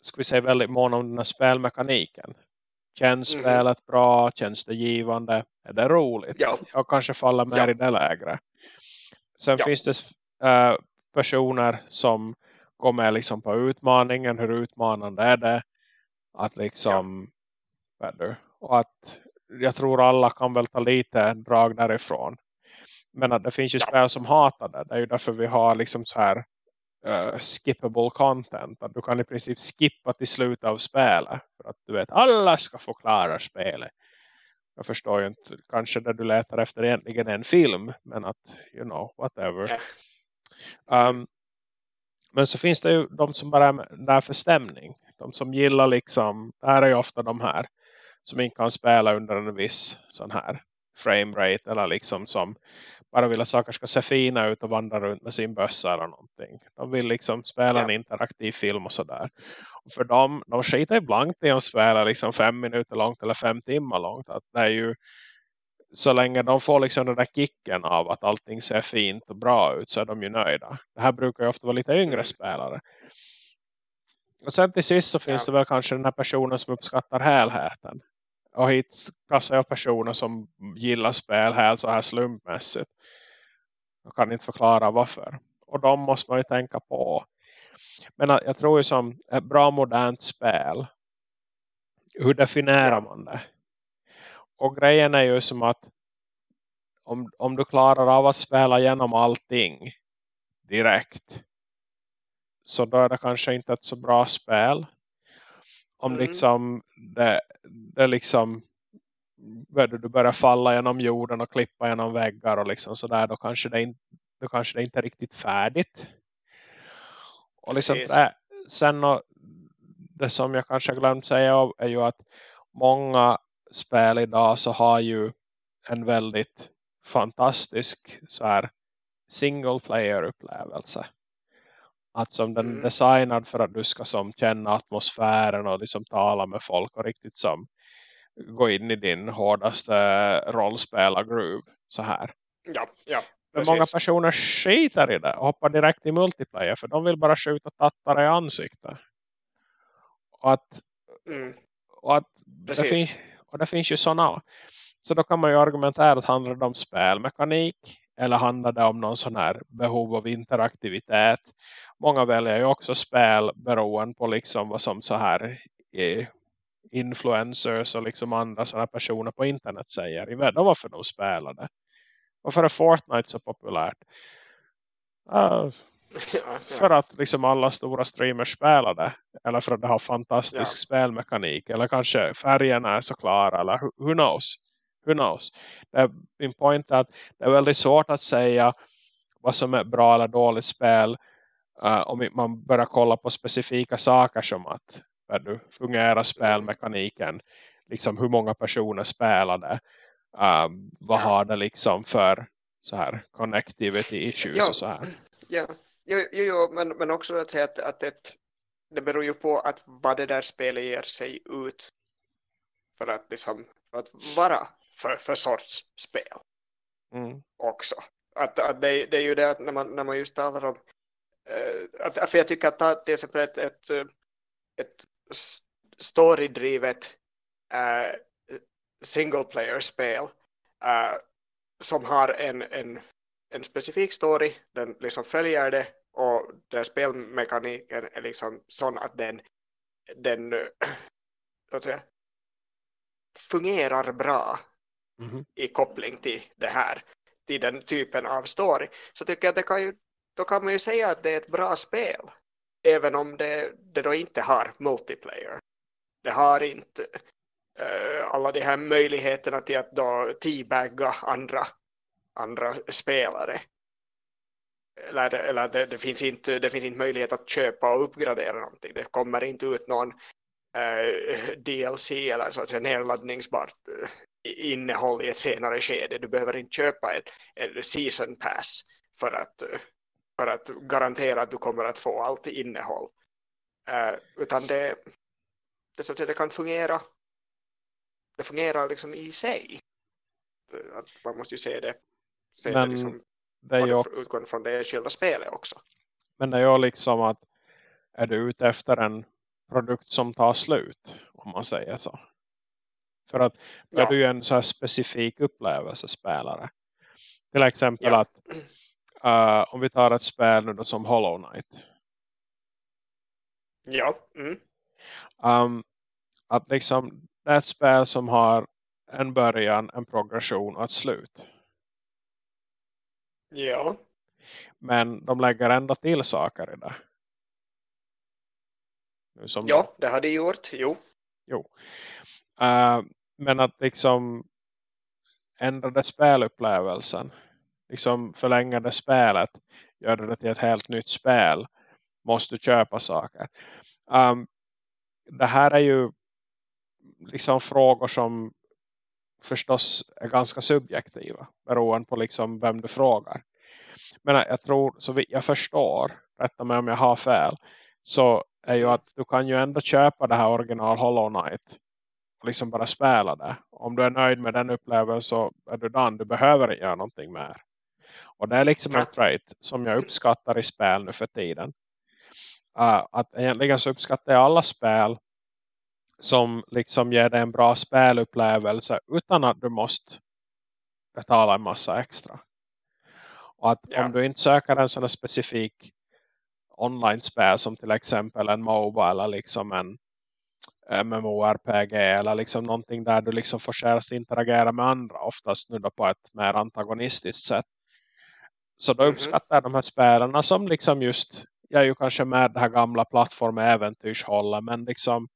ska vi säga väldigt måna om den här spelmekaniken. Känns Mhm. spelet bra? Känns det givande? Är det roligt? Ja. Jag kanske faller mer Ja. i det lägre. Sen Ja. finns det äh, personer som går med liksom på utmaningen. Hur utmanande är det? Att liksom du, och att jag tror alla kan väl ta lite drag därifrån. Men att det finns ju Ja. spel som hatar det. Det är ju därför vi har liksom så här uh, skippable content. Att du kan i princip skippa till slutet av spelet. För att du vet, alla ska få klara spelet. jag förstår ju inte kanske det du letar efter egentligen en film men att, you know, whatever Ja. Um, men så finns det ju de som bara är där för stämning de som gillar liksom, det här är ju ofta de här som inte kan spela under en viss sån här framerate eller liksom som bara vill att saker ska se fina ut och vandra runt med sin bössa eller någonting. De vill liksom spela Ja. en interaktiv film och sådär. Och för dem, de skiter ibland i att spela liksom fem minuter långt eller fem timmar långt. Att det är ju så länge de får liksom den där kicken av att allting ser fint och bra ut så är de ju nöjda. Det här brukar ju ofta vara lite yngre Mm. spelare. Och sen till sist så finns Ja. det väl kanske den här personen som uppskattar helheten. Och hit passar jag personer som gillar spel helt så här slumpmässigt. Jag kan inte förklara varför. Och de måste man ju tänka på. Men jag tror ju som ett bra modernt spel. Hur definierar man det? Och grejen är ju som att om, om du klarar av att spela igenom allting direkt. Så då är det kanske inte ett så bra spel. Om Mm. liksom det, det liksom du, börjar falla genom jorden och klippa genom väggar och liksom sådär. Då kanske det, in, då kanske det inte är riktigt färdigt. Och liksom det, sen och, det som jag kanske glömt säga är ju att många spel idag så har ju en väldigt fantastisk så här single player upplevelse. Att som den Mm. designad för att du ska som känna atmosfären och liksom tala med folk och riktigt som gå in i din hårdaste rollspela groove så här. Ja, ja. Men många personer skiter i det och hoppar direkt i multiplayer för de vill bara skjuta tattare i ansiktet. Och att, Mm. och att det, fin- och det finns ju sådana. Så då kan man ju argumentera att handlar det om spelmekanik eller handlar det om någon sån här behov av interaktivitet. Många väljer ju också spel beroende på liksom vad som så här influencers och liksom andra sådana personer på internet säger. Jag vet varför de spelade? Varför är Fortnite så populärt? Uh, Ja, ja. för att liksom alla stora streamers spelar det. Eller för att det har fantastisk Ja. spelmekanik. Eller kanske färgerna är så klara. Eller who, knows? Who knows? Det är, min point är att det är väldigt svårt att säga vad som är bra eller dåligt spel. eh, om man börjar kolla på specifika saker som att du, fungerar spelmekaniken. Liksom hur många personer spelar det. Um, vad har det liksom för så här connectivity issues Ja. och så här. Ja, jo, jo, jo men, men också att säga att, att ett, det beror ju på att vad det där spelet ger sig ut för att, liksom, för att vara för, för sorts spel Mm. också. Att, att det, det är ju det att när man, när man just talar om eh, att, för jag tycker att ta till exempel ett, ett, ett storydrivet uh, single player-spel eh, som har en, en, en specifik story, den liksom följer det och den spelmekaniken är liksom sån att den, den jag, fungerar bra Mhm. i koppling till det här, till den typen av story, så tycker jag att det kan ju, då kan man ju säga att det är ett bra spel. Även om det, det då inte har multiplayer. Det har inte eh, alla de här möjligheterna till att då teabagga andra, andra spelare. Eller, eller det, det, finns inte, det finns inte möjlighet att köpa och uppgradera någonting. Det kommer inte ut någon eh, DLC eller så att säga nedladdningsbart eh, innehåll i ett senare skede. Du behöver inte köpa ett, ett season pass för att, för att garantera att du kommer att få allt innehåll. Eh, utan det, det, så att säga, det kan fungera det fungerar liksom i sig. Att man måste ju se det, se det Men liksom, Det är både utgående från det enskilda spelet också. men det är ju liksom att är du ute efter en produkt som tar slut om man säger så. För att då är Ja. du en så här specifik upplevelsespelare. Till exempel Ja. att eh, om vi tar ett spel nu då som Hollow Knight. Ja, mm. Um, att liksom det är ett spel som har en början, en progression och ett slut. Ja, Men de lägger ändå till saker i det. Som ja, det har de gjort, jo. Jo. Eh, men att liksom ändrade spelupplevelsen. Liksom förlängade spelet. Gör det till ett helt nytt spel. Måste köpa saker. Um, det här är ju liksom frågor som förstås är ganska subjektiva. Beroende på liksom vem du frågar. Men jag tror, så vitt jag förstår, rätta mig om jag har fel. Så är ju att du kan ju ändå köpa det här original Hollow Knight. Och liksom bara spela det. Om du är nöjd med den upplevelsen så är du done. Du behöver inte göra någonting mer. Och det är liksom en trait som jag uppskattar i spel nu för tiden. Uh, att egentligen så uppskattar jag alla spel som liksom ger dig en bra spelupplevelse utan att du måste betala en massa extra. Och att ja. om du inte söker en sån specifik online-spel som till exempel en MOBA eller liksom en MMORPG eller liksom någonting där du liksom får att interagera med andra oftast nu då på ett mer antagonistiskt sätt. Så då mhm. uppskattar mm -hmm. de här spelarna som liksom just jag är ju kanske med det här gamla plattform äventyrshållet men liksom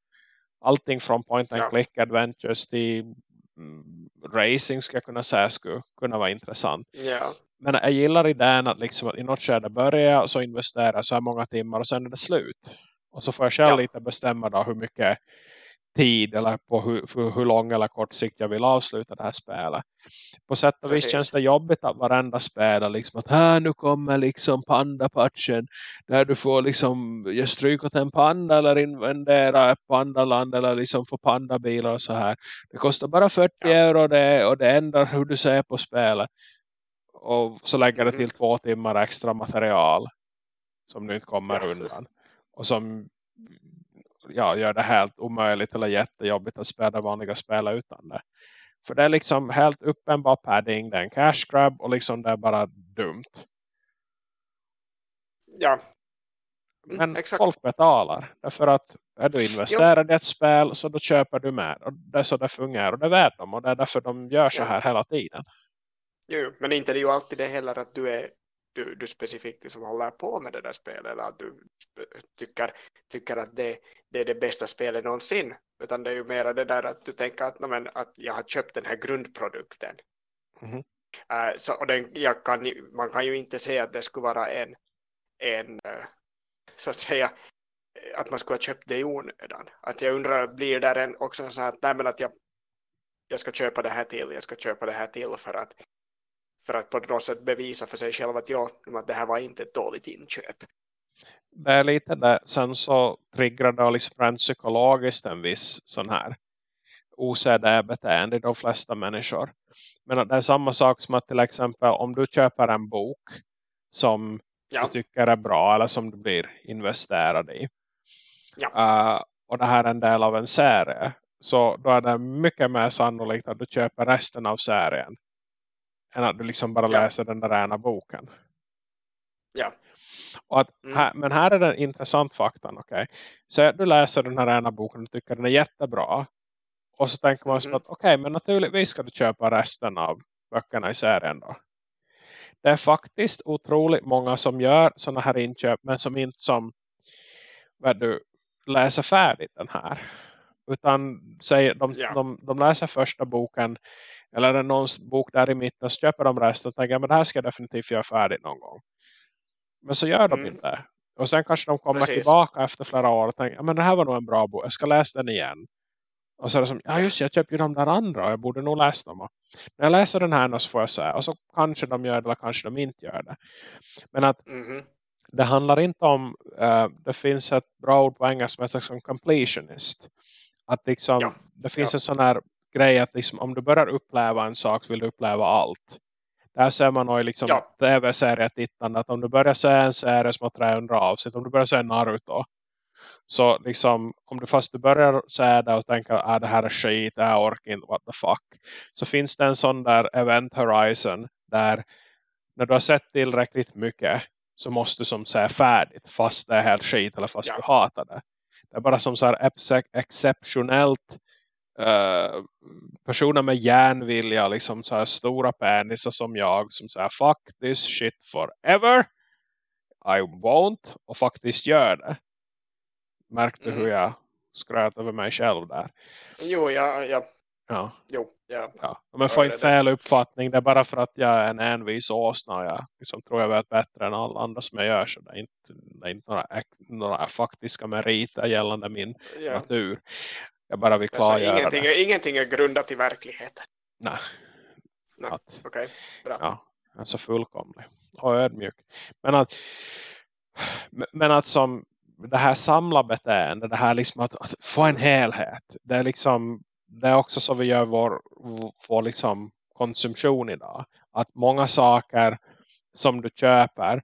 allting från point and click ja. adventures till mm, racing ska jag kunna säga skulle kunna vara intressant. Ja. Men jag gillar idén att, liksom, att i något skede börja så investera så här många timmar och sen är det slut. Och så får jag själv ja. lite bestämma då hur mycket tid eller på hur, hur, lång eller kort sikt jag vill avsluta det här spelet. På sätt och vis känns det jobbigt att varenda spel liksom att här nu kommer liksom panda-patchen där du får liksom ge stryk åt en panda eller invendera ett pandaland eller liksom få pandabilar och så här. Det kostar bara 40 ja. euro det, och det ändrar hur du ser på spelet. Och så lägger det mm. till två timmar extra material som du inte kommer undan. Och som ja, gör det helt omöjligt eller jättejobbigt att spela vanliga spel utan det. För det är liksom helt uppenbar padding, det är en cash grab och liksom det är bara dumt. Ja. Mm, Men exakt. folk betalar. Därför att är du investerad i ett spel så då köper du med. Och det är så det fungerar och det vet de. Och det är därför de gör så här ja. hela tiden. Jo, men inte det är ju alltid det heller att du är du, du specifikt liksom håller på med det där spelet eller att du tycker, tycker att det, det är det bästa spelet någonsin. Utan det är ju mer det där att du tänker att, men, att jag har köpt den här grundprodukten. Mm. uh, så, och den, jag kan, man kan ju inte säga att det skulle vara en, en uh, så att säga att man skulle ha köpt det i onödan. Att jag undrar, blir en, också en sån här att, nej, men att jag, jag ska köpa det här till, jag ska köpa det här till för att för att på något sätt bevisa för sig själv att, ja, att det här var inte ett dåligt inköp. Det är lite det. Sen så triggar det liksom rent psykologiskt en viss sån här OCD-beteende i de flesta människor. Men det är samma sak som att till exempel om du köper en bok som ja. du tycker är bra eller som du blir investerad i. Ja. Uh, och det här är en del av en serie. Så då är det mycket mer sannolikt att du köper resten av serien än att du liksom bara ja. läser den där ena boken. Ja. Och att mm. här, men här är den intressant faktan, okej. Okay? Så du läser den här ena boken och tycker den är jättebra. Och så tänker man mm. att okej, okay, men naturligtvis ska du köpa resten av böckerna i serien då. Det är faktiskt otroligt många som gör sådana här inköp men som inte som vad du läser färdigt den här. Utan säger, de, ja. de, de läser första boken eller är det någons bok där i mitten så köper de resten och tänker men det här ska jag definitivt göra färdigt någon gång. Men så gör de mm. inte. Och sen kanske de kommer Precis. tillbaka efter flera år och tänker men det här var nog en bra bok, jag ska läsa den igen. Och så är det som, ja just jag köpte ju de där andra och jag borde nog läsa dem. När jag läser den här så får jag säga, och så kanske de gör det eller kanske de inte gör det. Men att mm. det handlar inte om, uh, det finns ett bra ord på engelska som heter completionist. Att liksom, ja. det finns ja. en sån här grej att liksom, om du börjar uppleva en sak så vill du uppleva allt. Där ser man nog liksom ja. tv-serietittande att om du börjar se en serie som har 300 avsnitt, om du börjar se Naruto så liksom, om du fast du börjar se det och tänker att ah, det här är skit, jag orkar inte, what the fuck. Så finns det en sån där event horizon där när du har sett tillräckligt mycket så måste du som säga färdigt fast det är helt skit eller fast ja. du hatar det. Det är bara som så här exceptionellt Uh, personer med järnvilja liksom så här stora penisar som jag som säger fuck this shit forever I won't och faktiskt gör det märkte mm. hur jag skröt över mig själv där jo jag, jag, Ja. Jo, ja. Ja. Men få Ja, inte fel uppfattning. Det är bara för att jag är en envis åsna. Jag liksom tror jag vet bättre än alla andra som jag gör. Så det är inte, det är inte några, några faktiska meriter gällande min ja. natur. Jag bara vill Alltså, klargöra ingenting, det. ingenting är grundat i verkligheten. Nej. Okej, bra. ja, alltså fullkomlig och ödmjuk. Men att, men att som det här samlarbeteende, det här liksom att, att få en helhet. Det är liksom, det är också så vi gör vår, vår liksom konsumtion idag. Att många saker som du köper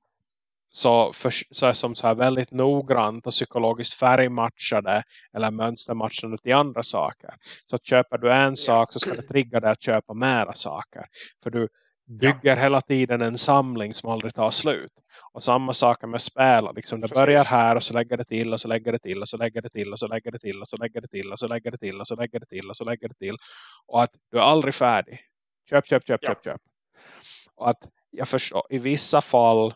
så, för, så är som så här väldigt noggrant och psykologiskt färgmatchade eller mönstermatchade till andra saker. Så att köper du en sak så ska det trigga dig att köpa mera saker. För du bygger hela tiden en samling som aldrig tar slut. Och samma sak med spel. Liksom det börjar här och så lägger det till och så lägger det till och så lägger det till och så lägger det till och så lägger det till och så lägger det till och så lägger det till och så lägger det till. Och att du är aldrig färdig. Köp, köp, köp, Ja. köp, köp. Och att jag förstår, i vissa fall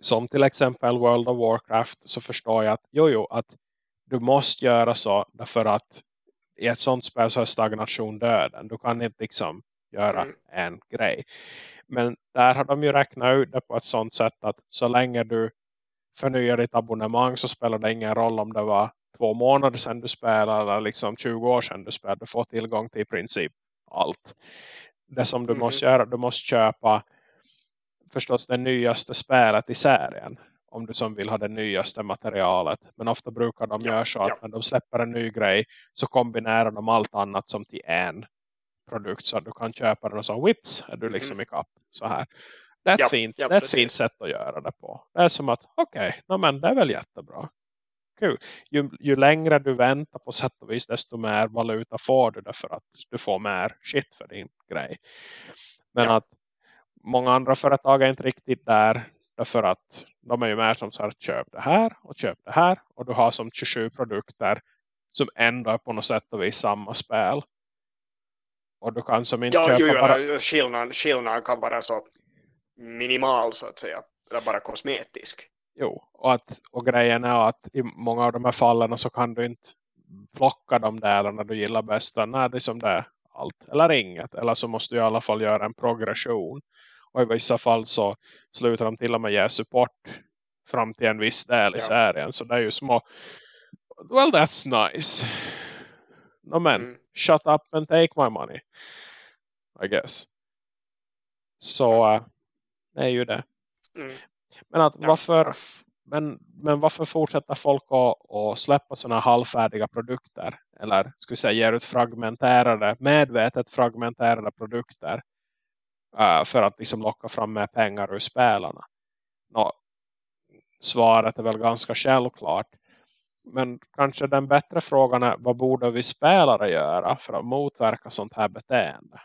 som till exempel World of Warcraft så förstår jag att jo, jo, att du måste göra så därför att i ett sånt spel så är stagnation döden. Du kan inte liksom göra Mm. en grej. Men där har de ju räknat ut det på ett sånt sätt att så länge du förnyar ditt abonnemang så spelar det ingen roll om det var två månader sedan du spelade eller liksom 20 år sedan du spelade. Du får tillgång till i princip allt. Det som du Mhm. måste göra, du måste köpa förstås det nyaste spelet i serien. Om du som vill ha det nyaste materialet. Men ofta brukar de Ja, göra så att ja. när de släpper en ny grej så kombinerar de allt annat som till en produkt. Så att du kan köpa den och så whips är du liksom i kapp. Så här. Det är ett, Ja, fint, ja, det är ett fint sätt att göra det på. Det är som att okej, okay, men det är väl jättebra. Kul. Ju, ju längre du väntar på sätt och vis desto mer valuta får du därför att du får mer shit för din grej. Men Ja. att många andra företag är inte riktigt där därför att de är ju mer som så här köp det här och köp det här och du har som 27 produkter som ändå är på något sätt och vis samma spel. Och du kan som inte Ja, köpa jo, bara... skillnaden, skillnaden kan vara så minimal så att säga. Eller bara kosmetisk. Jo, och, att, och grejen är att i många av de här fallen så kan du inte plocka de delarna du gillar bäst. Nej, det är som det allt eller inget. Eller så måste du i alla fall göra en progression. Och i vissa fall så slutar de till och med ge support fram till en viss del i Ja. serien. Så det är ju små... Well, that's nice. No, men, Mm. shut up and take my money. I guess. Så äh, det är ju det. Mm. Men att varför, men, men varför fortsätter folk att, att släppa sådana halvfärdiga produkter? Eller vi säga ger ut fragmenterade, medvetet fragmenterade produkter äh, för att liksom locka fram mer pengar ur spelarna? Nå, svaret är väl ganska självklart. Men kanske den bättre frågan är vad borde vi spelare göra för att motverka sånt här beteende?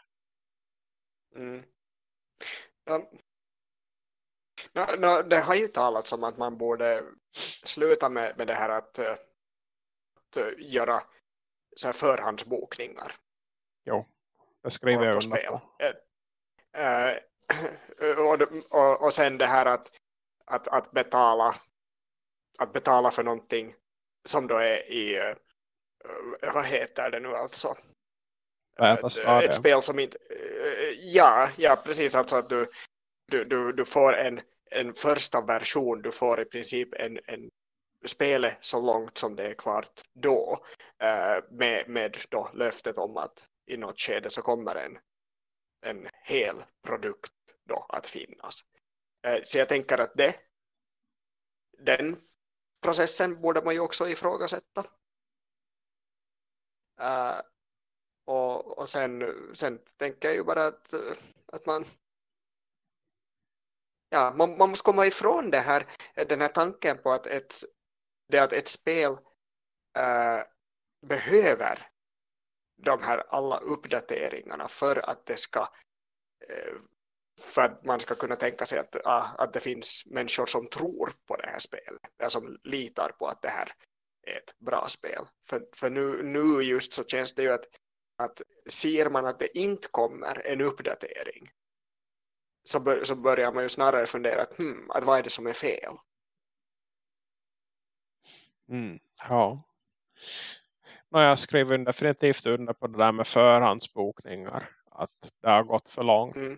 Mm. Ja. Nå, nå, det har ju talats om att man borde sluta med, med det här att, eh, att eh, göra så förhandsbokningar Jo, det skriver jag under spel. på. Eh, och, och, och sen det här att, att, att, betala, att betala för någonting som då är i, eh, vad heter det nu alltså? Beta ett, spel som inte eh, ja, ja precis alltså att du, du, du, du får en, en första version du får i princip en, en spelet så långt som det är klart då med, med då löftet om att i något skede så kommer en, en hel produkt då att finnas. Eh, så jag tänker att det den processen borde man ju också ifrågasätta. Eh, och, och sen, sen tänker jag ju bara att, att man ja, man, man måste komma ifrån det här, den här tanken på att ett, det att ett spel äh, behöver de här alla uppdateringarna för att det ska eh, för att man ska kunna tänka sig att, ah, att det finns människor som tror på det här spelet, eller som litar på att det här är ett bra spel. För, för nu, nu just så känns det ju att, att ser man att det inte kommer en uppdatering så, bör, så börjar man ju snarare fundera att, hmm, att vad är det som är fel? Mm, ja no, jag skriver definitivt under på det där med förhandsbokningar. Att det har gått för långt. Mm.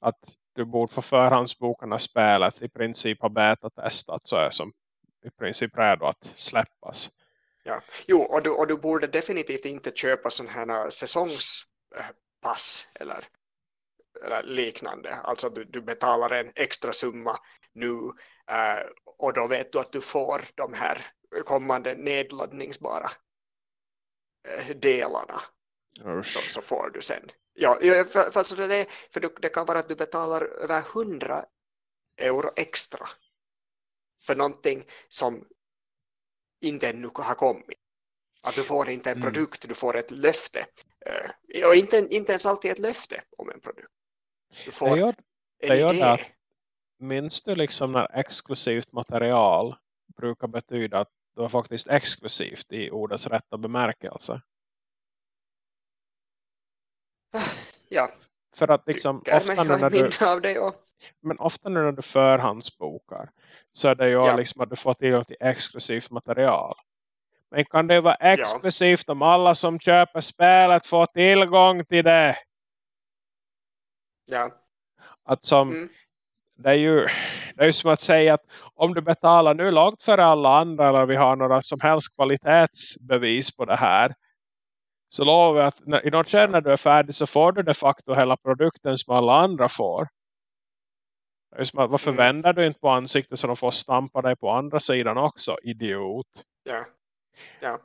Att du borde få förhandsbokarna spelet i princip ha beta-testat så är som i princip redo att släppas. Ja. Jo, och du, och du borde definitivt inte köpa sådana här säsongspass eller, eller liknande. Alltså du, du betalar en extra summa nu eh, och då vet du att du får de här kommande nedladdningsbara eh, delarna. Så, så får du sen. Ja, för, för, alltså det, för det kan vara att du betalar över 100 euro extra för någonting som inte ännu har kommit. Att du får inte en Mm. produkt, du får ett löfte. Eh, och inte, inte ens alltid ett löfte om en produkt. Du får gör, en det gör idé. att- minns du liksom när exklusivt material brukar betyda att det var faktiskt exklusivt i ordets rätta bemärkelse? Ja, För att liksom tycker ofta när du, av det. Och, men ofta när du förhandsbokar så är det ju Ja. liksom att du får tillgång till exklusivt material. Men kan det vara exklusivt om alla som köper spelet får tillgång till det? ja. Att som, Mm. Det, är ju, det är ju som att säga att om du betalar nu långt för alla andra eller vi har några som helst kvalitetsbevis på det här så lovar jag att när, i något skede när du är färdig så får du de facto hela produkten som alla andra får. Det är som att, varför Mm. vänder du inte på ansiktet så de får stampa dig på andra sidan också, idiot? Ja. ja.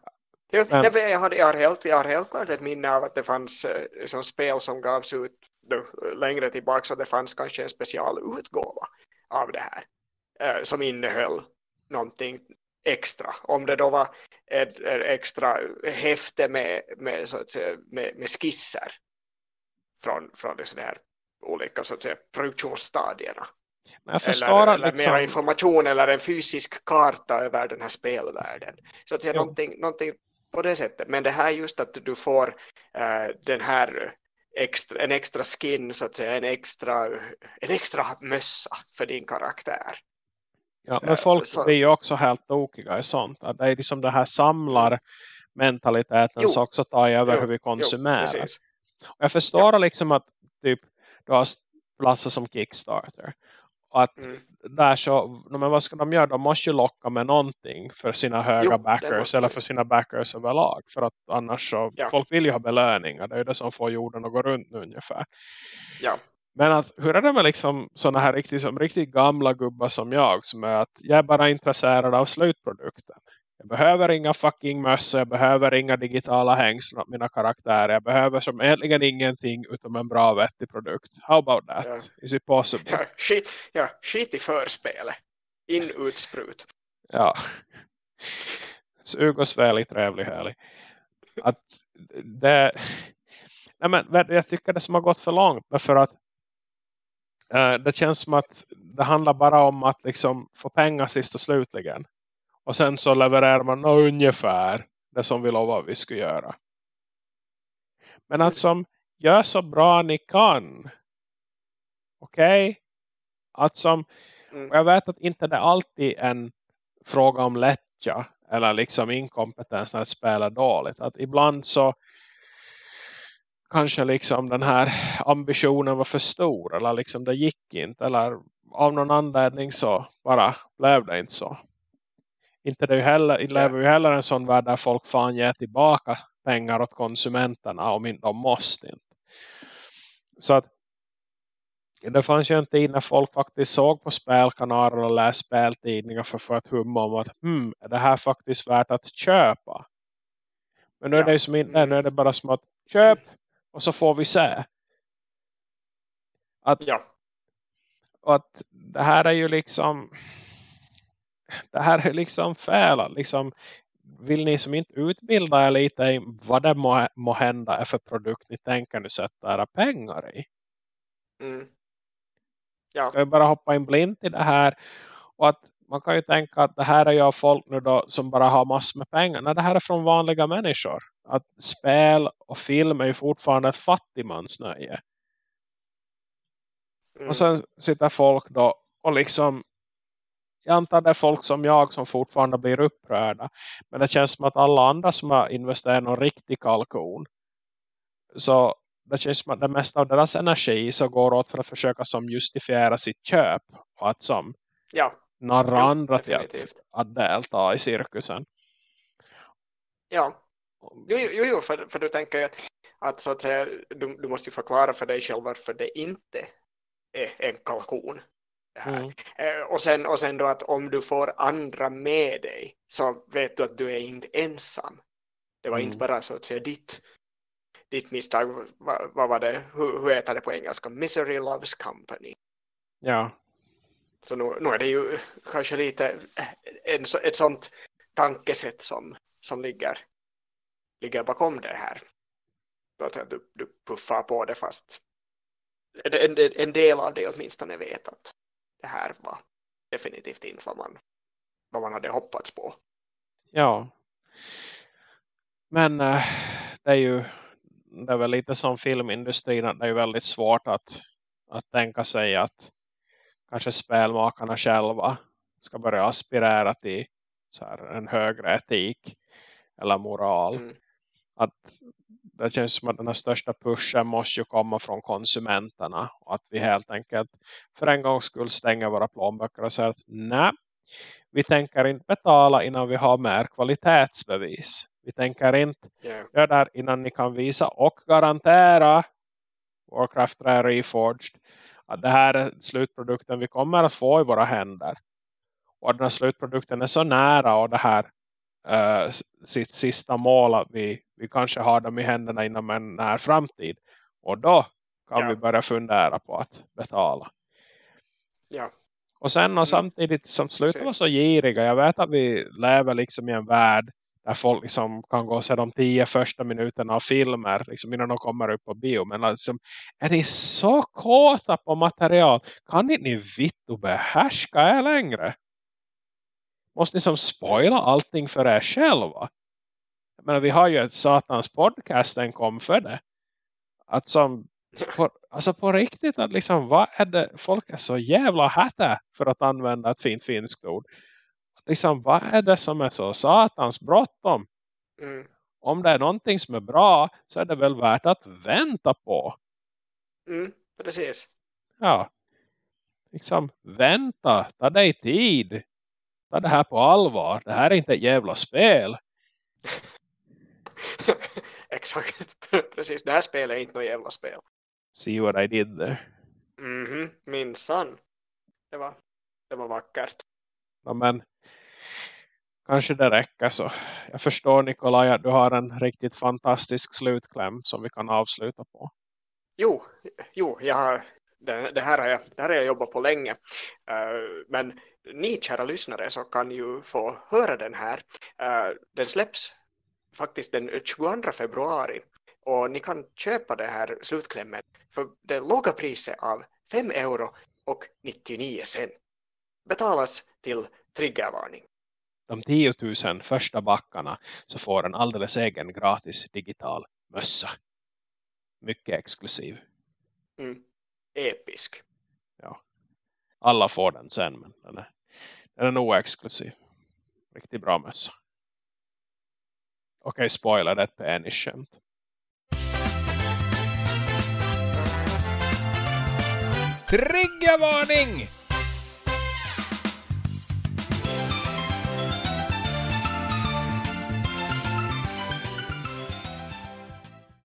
Men- jag, har, jag, har helt, jag har helt klart ett minne av att det fanns eh, som spel som gavs ut längre tillbaka så det fanns kanske en specialutgåva av det här eh, som innehöll någonting extra. Om det då var ett, ett extra häfte med, med, så att säga, med, med skisser från, från det här olika så att säga, produktionsstadierna. Eller, eller liksom, mera information eller en fysisk karta över den här spelvärlden. Så att säga Jo. någonting, någonting på det sättet. Men det här just att du får eh, den här extra, en extra skin, så att säga, en extra, en extra mössa för din karaktär. Ja, men folk så- blir ju också helt tokiga i sånt. Att det är liksom det här samlar mentaliteten Jo. som också tar över Jo, hur vi konsumerar. och jag förstår liksom att typ du har platser som Kickstarter. Att Mm. där så, men vad ska de göra? De måste ju locka med någonting för sina höga Jo, backers eller för sina backers överlag. För att annars så, Ja. folk vill ju ha belöningar. Det är ju det som får jorden att gå runt nu ungefär. Ja. Men att, hur är det med liksom sådana här riktigt, som riktigt gamla gubbar som jag som är att jag är bara intresserad av slutprodukten. Jag behöver inga fucking mössor, jag behöver inga digitala hängslen åt mina karaktärer. Jag behöver som egentligen ingenting utom en bra vettig produkt. How about that? Ja. Is it possible? Ja, skit, ja, skit i förspelet. In, ut, sprut. Ja. Sug och svälj, trevlig, härlig. Att det... Nej, men jag tycker det som har gått för långt. För att eh, det känns som att det handlar bara om att liksom få pengar sist och slutligen. Och sen så levererar man ungefär det som vi lovade vi skulle göra. Men att som gör så bra ni kan. Okej? Att som Mm. och jag vet att inte det alltid är en fråga om lättja eller liksom inkompetens när ett spel är dåligt. Att ibland så kanske liksom den här ambitionen var för stor eller liksom det gick inte eller av någon anledning så bara blev det inte så. Inte det heller, lever ju heller en sån värld där folk fan ger tillbaka pengar åt konsumenterna om de måste inte. Så att det fanns ju en tid när folk faktiskt såg på spelkanaler och läste speltidningar för, att humma om att hmm, är det här faktiskt värt att köpa? Men nu är det ju som inte, nu är det bara som att köp och så får vi se. Att, Ja. och att det här är ju liksom det här är liksom fel. Liksom, vill ni som inte utbilda er lite i vad det må, må hända är för produkt ni tänker nu sätta era pengar i? Mm. Ja. ska ju bara hoppa in blint i det här. Och att man kan ju tänka att det här är ju av folk nu då som bara har massor med pengar. Nej, det här är från vanliga människor. Att spel och film är ju fortfarande ett fattigmansnöje. Mm. Och sen sitter folk då och liksom jag antar det är folk som jag som fortfarande blir upprörda. Men det känns som att alla andra som har investerat någon riktig kalkon. Så det känns som att det mesta av deras energi så går åt för att försöka som justifiera sitt köp. Och att som Ja, narra Jo, andra till att, att delta i cirkusen. ja. Jo, jo, jo, för, för du tänker att så att säga, du, du måste ju förklara för dig själv varför det inte är en kalkon. Mm. Eh, Och, sen, och sen då att om du får andra med dig så vet du att du är inte ensam. Det var Mm. inte bara så att säga ditt, ditt misstag. Vad, vad var det? Hur, hur heter det på engelska? Misery loves company. Ja, Så nu, nu är det ju kanske lite en, så- ett sånt tankesätt som, som ligger, ligger bakom det här. Att du, du puffar på det fast en, en, en del av det åtminstone vet att det här var definitivt inte vad man, vad man hade hoppats på. ja. Men eh, det är ju det är väl lite som filmindustrin att det är väldigt svårt att, att tänka sig att kanske spelmakarna själva ska börja aspirera till så här, en högre etik eller moral. Mm. Att det känns som att den här största pushen måste ju komma från konsumenterna. Och att vi helt enkelt för en gång skulle stänga våra plånböcker och säga att nej, vi tänker inte betala innan vi har mer kvalitetsbevis. Vi tänker inte Ja. göra det här innan ni kan visa och garantera Warcraft 3 Reforged att det här är slutprodukten vi kommer att få i våra händer. Och den här slutprodukten är så nära och det här eh, sitt sista mål att vi, vi kanske har dem i händerna inom en när framtid. Och då kan Ja. vi börja fundera på att betala. Ja. Och sen och Mm. samtidigt som slutar vara så giriga. Jag vet att vi lever liksom i en värld där folk liksom kan gå och se de tio första minuterna av filmer liksom innan de kommer upp på bio. Men liksom, är ni så kåta på material? Kan inte ni vitt och behärska er längre? Måste ni som spoila allting för er själva? Jag menar, vi har ju ett satans podcast den kom för det. Att som på, alltså på riktigt att liksom vad är det folk är så jävla hatta för att använda ett fint finskt ord. Liksom vad är det som är så satans bråttom? Mm. Om det är någonting som är bra så är det väl värt att vänta på. Mm. Precis. Ja. Liksom vänta, ta dig tid. Ta det här på allvar. Det här är inte ett jävla spel. Exakt. Precis. Det här spelet är inte något jävla spel. See what I did there. Mhm. Minsann. Det var, det var vackert. Ja, men kanske det räcker så. Jag förstår Nikolaj att du har en riktigt fantastisk slutkläm som vi kan avsluta på. Jo, jo jag har, det, det, här har jag, det här har jag jobbat på länge. Eh, men ni kära lyssnare så kan ju få höra den här. Eh, den släpps faktiskt den 22 februari. Och ni kan köpa det här slutklämmen för det låga priset av 5 euro och 99 cent. Betalas till triggervarning. De 10 000 första backarna så får en alldeles egen gratis digital mössa. Mycket exklusiv. Mm. Episk. Alla får den sen men den är, den är nog exklusiv. Riktigt bra mössa. Okej, spoiler det är ett penisskämt. Triggervarning!